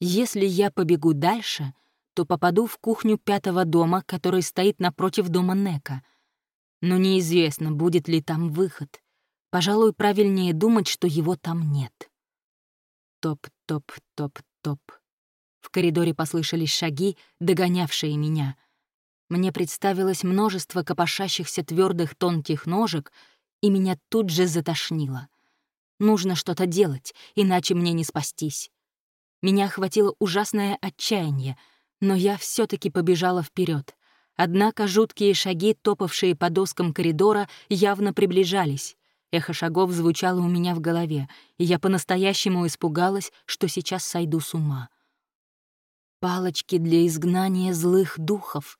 Если я побегу дальше, то попаду в кухню пятого дома, который стоит напротив дома Нека — но неизвестно, будет ли там выход. Пожалуй, правильнее думать, что его там нет. Топ-топ-топ-топ. В коридоре послышались шаги, догонявшие меня. Мне представилось множество копошащихся твердых тонких ножек, и меня тут же затошнило. Нужно что-то делать, иначе мне не спастись. Меня охватило ужасное отчаяние, но я все таки побежала вперед. Однако жуткие шаги, топавшие по доскам коридора, явно приближались. Эхо шагов звучало у меня в голове, и я по-настоящему испугалась, что сейчас сойду с ума. Палочки для изгнания злых духов.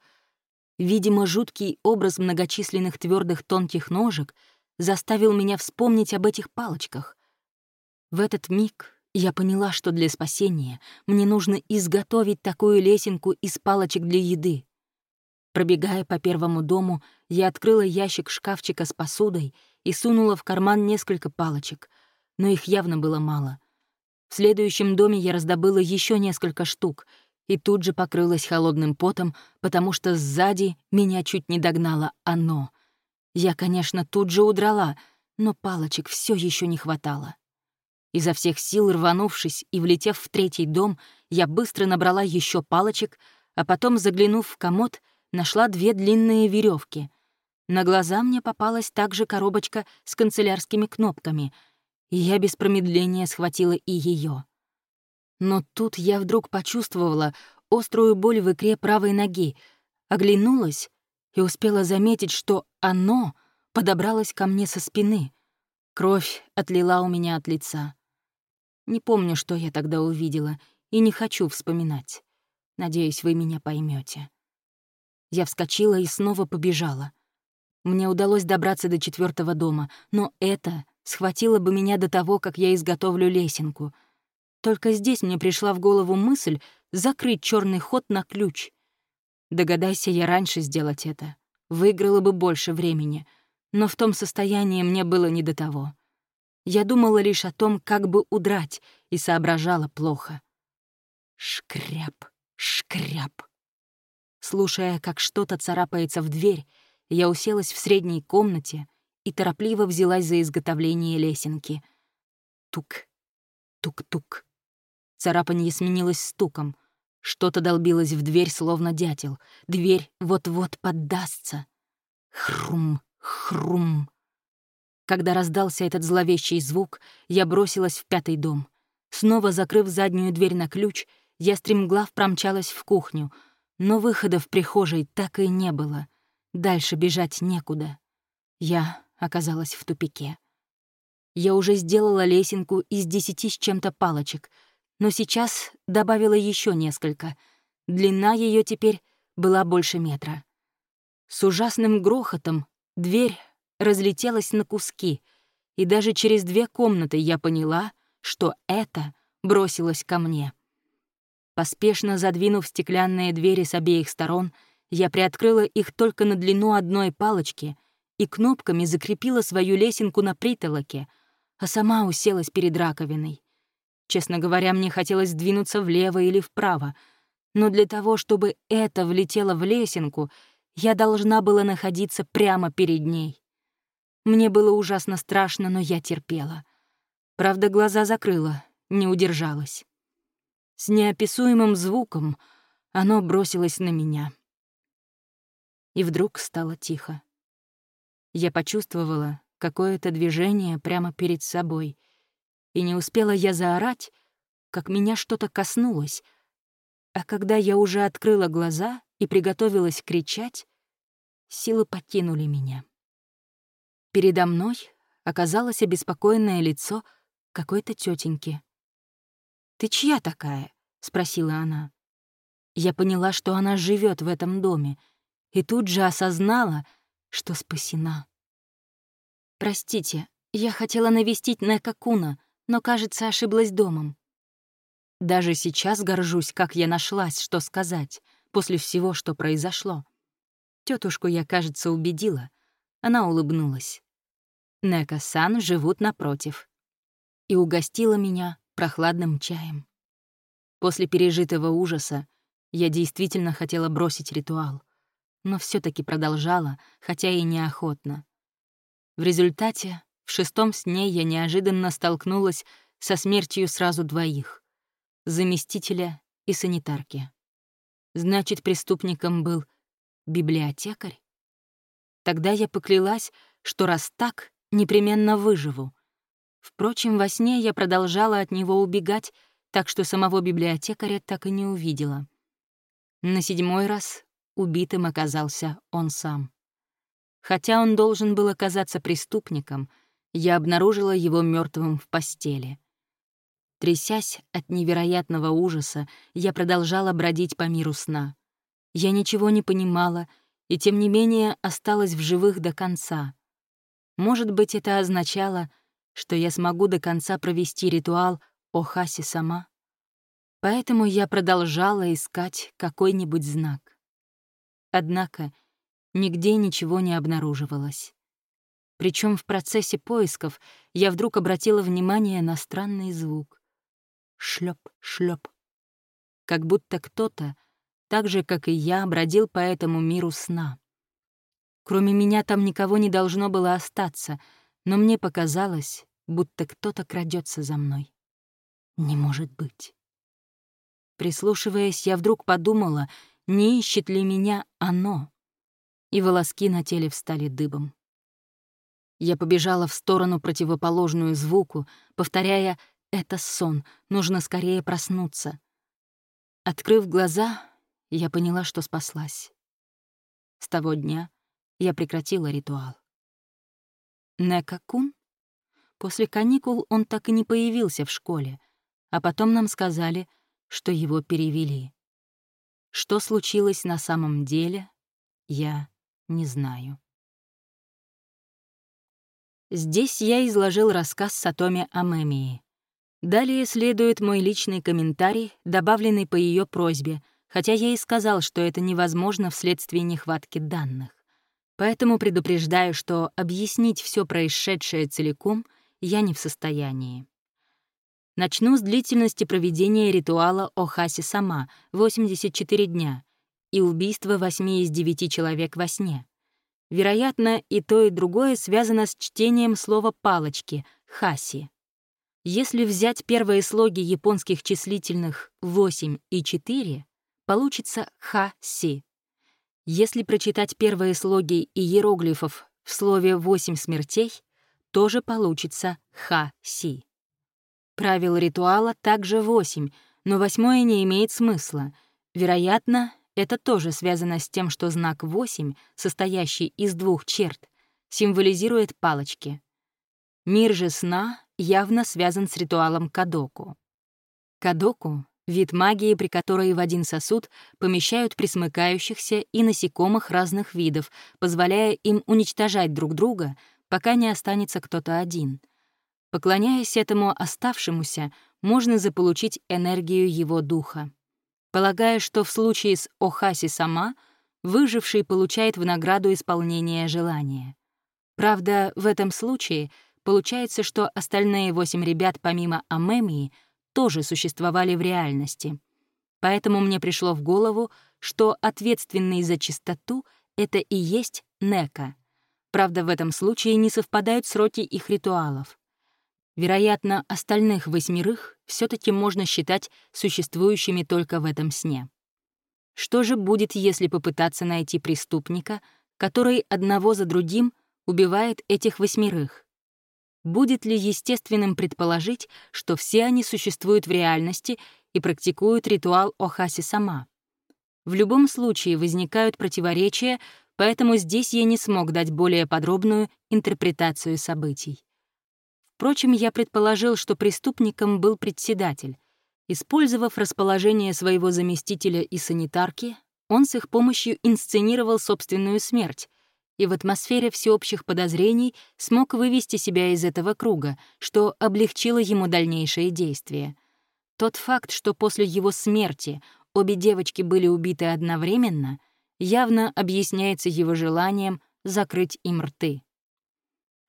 Видимо, жуткий образ многочисленных твердых тонких ножек заставил меня вспомнить об этих палочках. В этот миг я поняла, что для спасения мне нужно изготовить такую лесенку из палочек для еды. Пробегая по первому дому, я открыла ящик шкафчика с посудой и сунула в карман несколько палочек, но их явно было мало. В следующем доме я раздобыла еще несколько штук и тут же покрылась холодным потом, потому что сзади меня чуть не догнало оно. Я, конечно, тут же удрала, но палочек все еще не хватало. Изо всех сил рванувшись и влетев в третий дом, я быстро набрала еще палочек, а потом, заглянув в комод, нашла две длинные веревки. На глаза мне попалась также коробочка с канцелярскими кнопками, и я без промедления схватила и ее. Но тут я вдруг почувствовала острую боль в икре правой ноги, оглянулась и успела заметить, что оно подобралось ко мне со спины. Кровь отлила у меня от лица. Не помню, что я тогда увидела, и не хочу вспоминать. Надеюсь, вы меня поймете. Я вскочила и снова побежала. Мне удалось добраться до четвертого дома, но это схватило бы меня до того, как я изготовлю лесенку. Только здесь мне пришла в голову мысль, закрыть черный ход на ключ. Догадайся я раньше сделать это. Выиграла бы больше времени, но в том состоянии мне было не до того. Я думала лишь о том, как бы удрать, и соображала плохо. Шкряп, шкряп. Слушая, как что-то царапается в дверь, я уселась в средней комнате и торопливо взялась за изготовление лесенки. Тук, тук-тук. Царапанье сменилось стуком. Что-то долбилось в дверь, словно дятел. Дверь вот-вот поддастся. Хрум, хрум. Когда раздался этот зловещий звук, я бросилась в пятый дом. Снова закрыв заднюю дверь на ключ, я стремглав промчалась в кухню, но выхода в прихожей так и не было. Дальше бежать некуда. Я оказалась в тупике. Я уже сделала лесенку из десяти с чем-то палочек, но сейчас добавила еще несколько. Длина ее теперь была больше метра. С ужасным грохотом дверь разлетелась на куски, и даже через две комнаты я поняла, что это бросилось ко мне. Поспешно задвинув стеклянные двери с обеих сторон, я приоткрыла их только на длину одной палочки и кнопками закрепила свою лесенку на притолоке, а сама уселась перед раковиной. Честно говоря, мне хотелось двинуться влево или вправо, но для того, чтобы это влетело в лесенку, я должна была находиться прямо перед ней. Мне было ужасно страшно, но я терпела. Правда, глаза закрыла, не удержалась. С неописуемым звуком оно бросилось на меня. И вдруг стало тихо. Я почувствовала какое-то движение прямо перед собой, и не успела я заорать, как меня что-то коснулось, а когда я уже открыла глаза и приготовилась кричать, силы покинули меня. Передо мной оказалось обеспокоенное лицо какой-то тетеньки. «Ты чья такая?» — спросила она. Я поняла, что она живет в этом доме, и тут же осознала, что спасена. «Простите, я хотела навестить Нека Куна, но, кажется, ошиблась домом». Даже сейчас горжусь, как я нашлась, что сказать, после всего, что произошло. Тетушку я, кажется, убедила. Она улыбнулась. Нека-сан живут напротив. И угостила меня прохладным чаем. После пережитого ужаса я действительно хотела бросить ритуал, но все таки продолжала, хотя и неохотно. В результате в шестом сне я неожиданно столкнулась со смертью сразу двоих — заместителя и санитарки. Значит, преступником был библиотекарь? Тогда я поклялась, что раз так, непременно выживу. Впрочем, во сне я продолжала от него убегать, так что самого библиотекаря так и не увидела. На седьмой раз убитым оказался он сам. Хотя он должен был оказаться преступником, я обнаружила его мертвым в постели. Трясясь от невероятного ужаса, я продолжала бродить по миру сна. Я ничего не понимала и, тем не менее, осталась в живых до конца — может быть, это означало, что я смогу до конца провести ритуал Охаси сама? Поэтому я продолжала искать какой-нибудь знак. Однако нигде ничего не обнаруживалось. Причем в процессе поисков я вдруг обратила внимание на странный звук. Шлеп, шлеп. Как будто кто-то, так же, как и я, бродил по этому миру сна. Кроме меня там никого не должно было остаться, но мне показалось, будто кто-то крадется за мной. Не может быть. Прислушиваясь, я вдруг подумала, не ищет ли меня оно. И волоски на теле встали дыбом. Я побежала в сторону, противоположную звуку, повторяя «это сон, нужно скорее проснуться». Открыв глаза, я поняла, что спаслась. С того дня я прекратила ритуал. Некакун? После каникул он так и не появился в школе, а потом нам сказали, что его перевели. Что случилось на самом деле, я не знаю. Здесь я изложил рассказ Сатоме Амемии. Далее следует мой личный комментарий, добавленный по ее просьбе, хотя я и сказал, что это невозможно вследствие нехватки данных. Поэтому предупреждаю, что объяснить все происшедшее целиком я не в состоянии. Начну с длительности проведения ритуала Охаси сама — 84 дня, и убийства 8 из 9 человек во сне. Вероятно, и то, и другое связано с чтением слова «палочки» — «хаси». Если взять первые слоги японских числительных 8 и 4, получится «ха-си». Если прочитать первые слоги иероглифов в слове «восемь смертей», тоже получится «ха-си». Правил ритуала также восемь, но восьмое не имеет смысла. Вероятно, это тоже связано с тем, что знак 8, состоящий из двух черт, символизирует палочки. Мир же сна явно связан с ритуалом кадоку. Кадоку — вид магии, при которой в один сосуд помещают присмыкающихся и насекомых разных видов, позволяя им уничтожать друг друга, пока не останется кто-то один. Поклоняясь этому оставшемуся, можно заполучить энергию его духа. Полагая, что в случае с Охаси сама выживший получает в награду исполнение желания. Правда, в этом случае — Получается, что остальные восемь ребят помимо Амемии тоже существовали в реальности. Поэтому мне пришло в голову, что ответственный за чистоту — это и есть Нека. Правда, в этом случае не совпадают сроки их ритуалов. Вероятно, остальных восьмерых все таки можно считать существующими только в этом сне. Что же будет, если попытаться найти преступника, который одного за другим убивает этих восьмерых? будет ли естественным предположить, что все они существуют в реальности и практикуют ритуал Охаси сама. В любом случае возникают противоречия, поэтому здесь я не смог дать более подробную интерпретацию событий. Впрочем, я предположил, что преступником был председатель. Использовав расположение своего заместителя и санитарки, он с их помощью инсценировал собственную смерть, и в атмосфере всеобщих подозрений смог вывести себя из этого круга, что облегчило ему дальнейшие действия. Тот факт, что после его смерти обе девочки были убиты одновременно, явно объясняется его желанием закрыть им рты.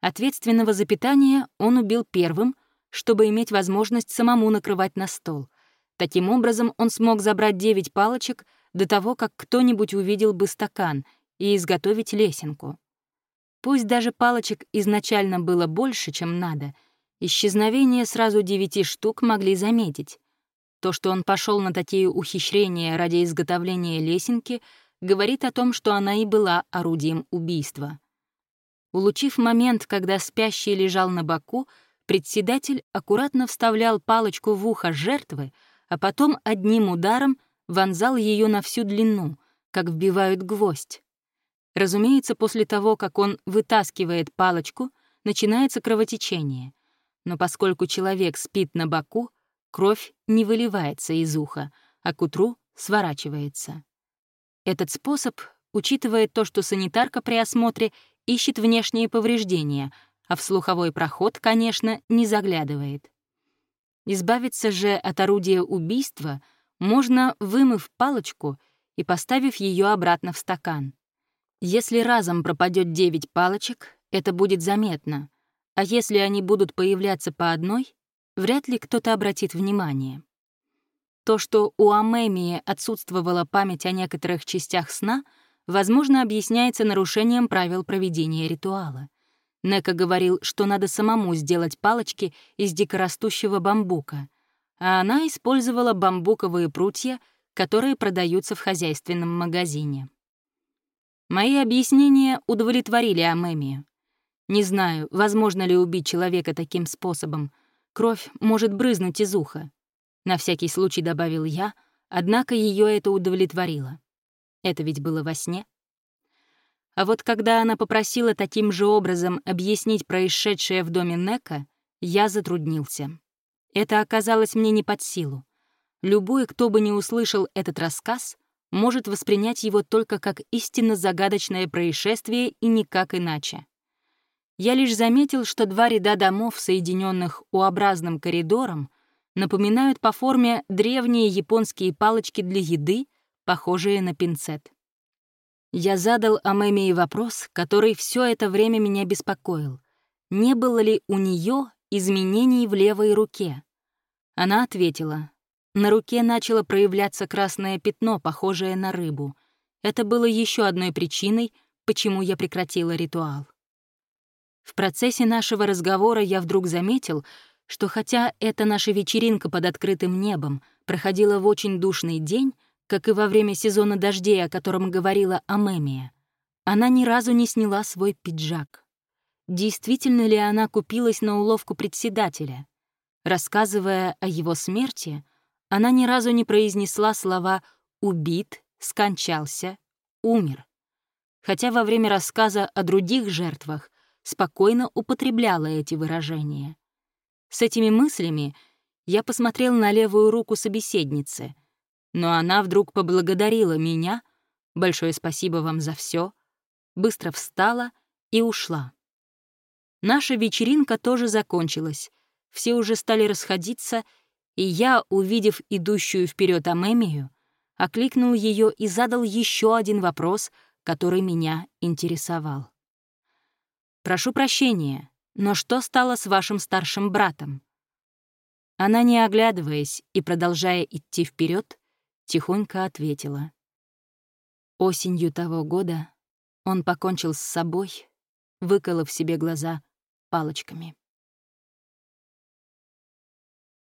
Ответственного за питание он убил первым, чтобы иметь возможность самому накрывать на стол. Таким образом, он смог забрать девять палочек до того, как кто-нибудь увидел бы стакан — и изготовить лесенку. Пусть даже палочек изначально было больше, чем надо, исчезновение сразу девяти штук могли заметить. То, что он пошел на такие ухищрения ради изготовления лесенки, говорит о том, что она и была орудием убийства. Улучив момент, когда спящий лежал на боку, председатель аккуратно вставлял палочку в ухо жертвы, а потом одним ударом вонзал ее на всю длину, как вбивают гвоздь. Разумеется, после того, как он вытаскивает палочку, начинается кровотечение. Но поскольку человек спит на боку, кровь не выливается из уха, а к утру сворачивается. Этот способ учитывает то, что санитарка при осмотре ищет внешние повреждения, а в слуховой проход, конечно, не заглядывает. Избавиться же от орудия убийства можно, вымыв палочку и поставив ее обратно в стакан. Если разом пропадет девять палочек, это будет заметно, а если они будут появляться по одной, вряд ли кто-то обратит внимание. То, что у Амемии отсутствовала память о некоторых частях сна, возможно, объясняется нарушением правил проведения ритуала. Нека говорил, что надо самому сделать палочки из дикорастущего бамбука, а она использовала бамбуковые прутья, которые продаются в хозяйственном магазине. Мои объяснения удовлетворили Амемию. Не знаю, возможно ли убить человека таким способом. Кровь может брызнуть из уха. На всякий случай добавил я, однако ее это удовлетворило. Это ведь было во сне. А вот когда она попросила таким же образом объяснить происшедшее в доме Нека, я затруднился. Это оказалось мне не под силу. Любой, кто бы не услышал этот рассказ, может воспринять его только как истинно загадочное происшествие и никак иначе. Я лишь заметил, что два ряда домов, соединенных U-образным коридором, напоминают по форме древние японские палочки для еды, похожие на пинцет. Я задал Амемии вопрос, который все это время меня беспокоил. Не было ли у нее изменений в левой руке? Она ответила. На руке начало проявляться красное пятно, похожее на рыбу. Это было еще одной причиной, почему я прекратила ритуал. В процессе нашего разговора я вдруг заметил, что хотя эта наша вечеринка под открытым небом проходила в очень душный день, как и во время сезона дождей, о котором говорила Амемия, она ни разу не сняла свой пиджак. Действительно ли она купилась на уловку председателя? Рассказывая о его смерти, она ни разу не произнесла слова «убит», «скончался», «умер». Хотя во время рассказа о других жертвах спокойно употребляла эти выражения. С этими мыслями я посмотрел на левую руку собеседницы, но она вдруг поблагодарила меня, большое спасибо вам за все, быстро встала и ушла. Наша вечеринка тоже закончилась, все уже стали расходиться, и я, увидев идущую вперед Амемию, окликнул ее и задал еще один вопрос, который меня интересовал. «Прошу прощения, но что стало с вашим старшим братом?» Она, не оглядываясь и продолжая идти вперед, тихонько ответила. Осенью того года он покончил с собой, выколов себе глаза палочками.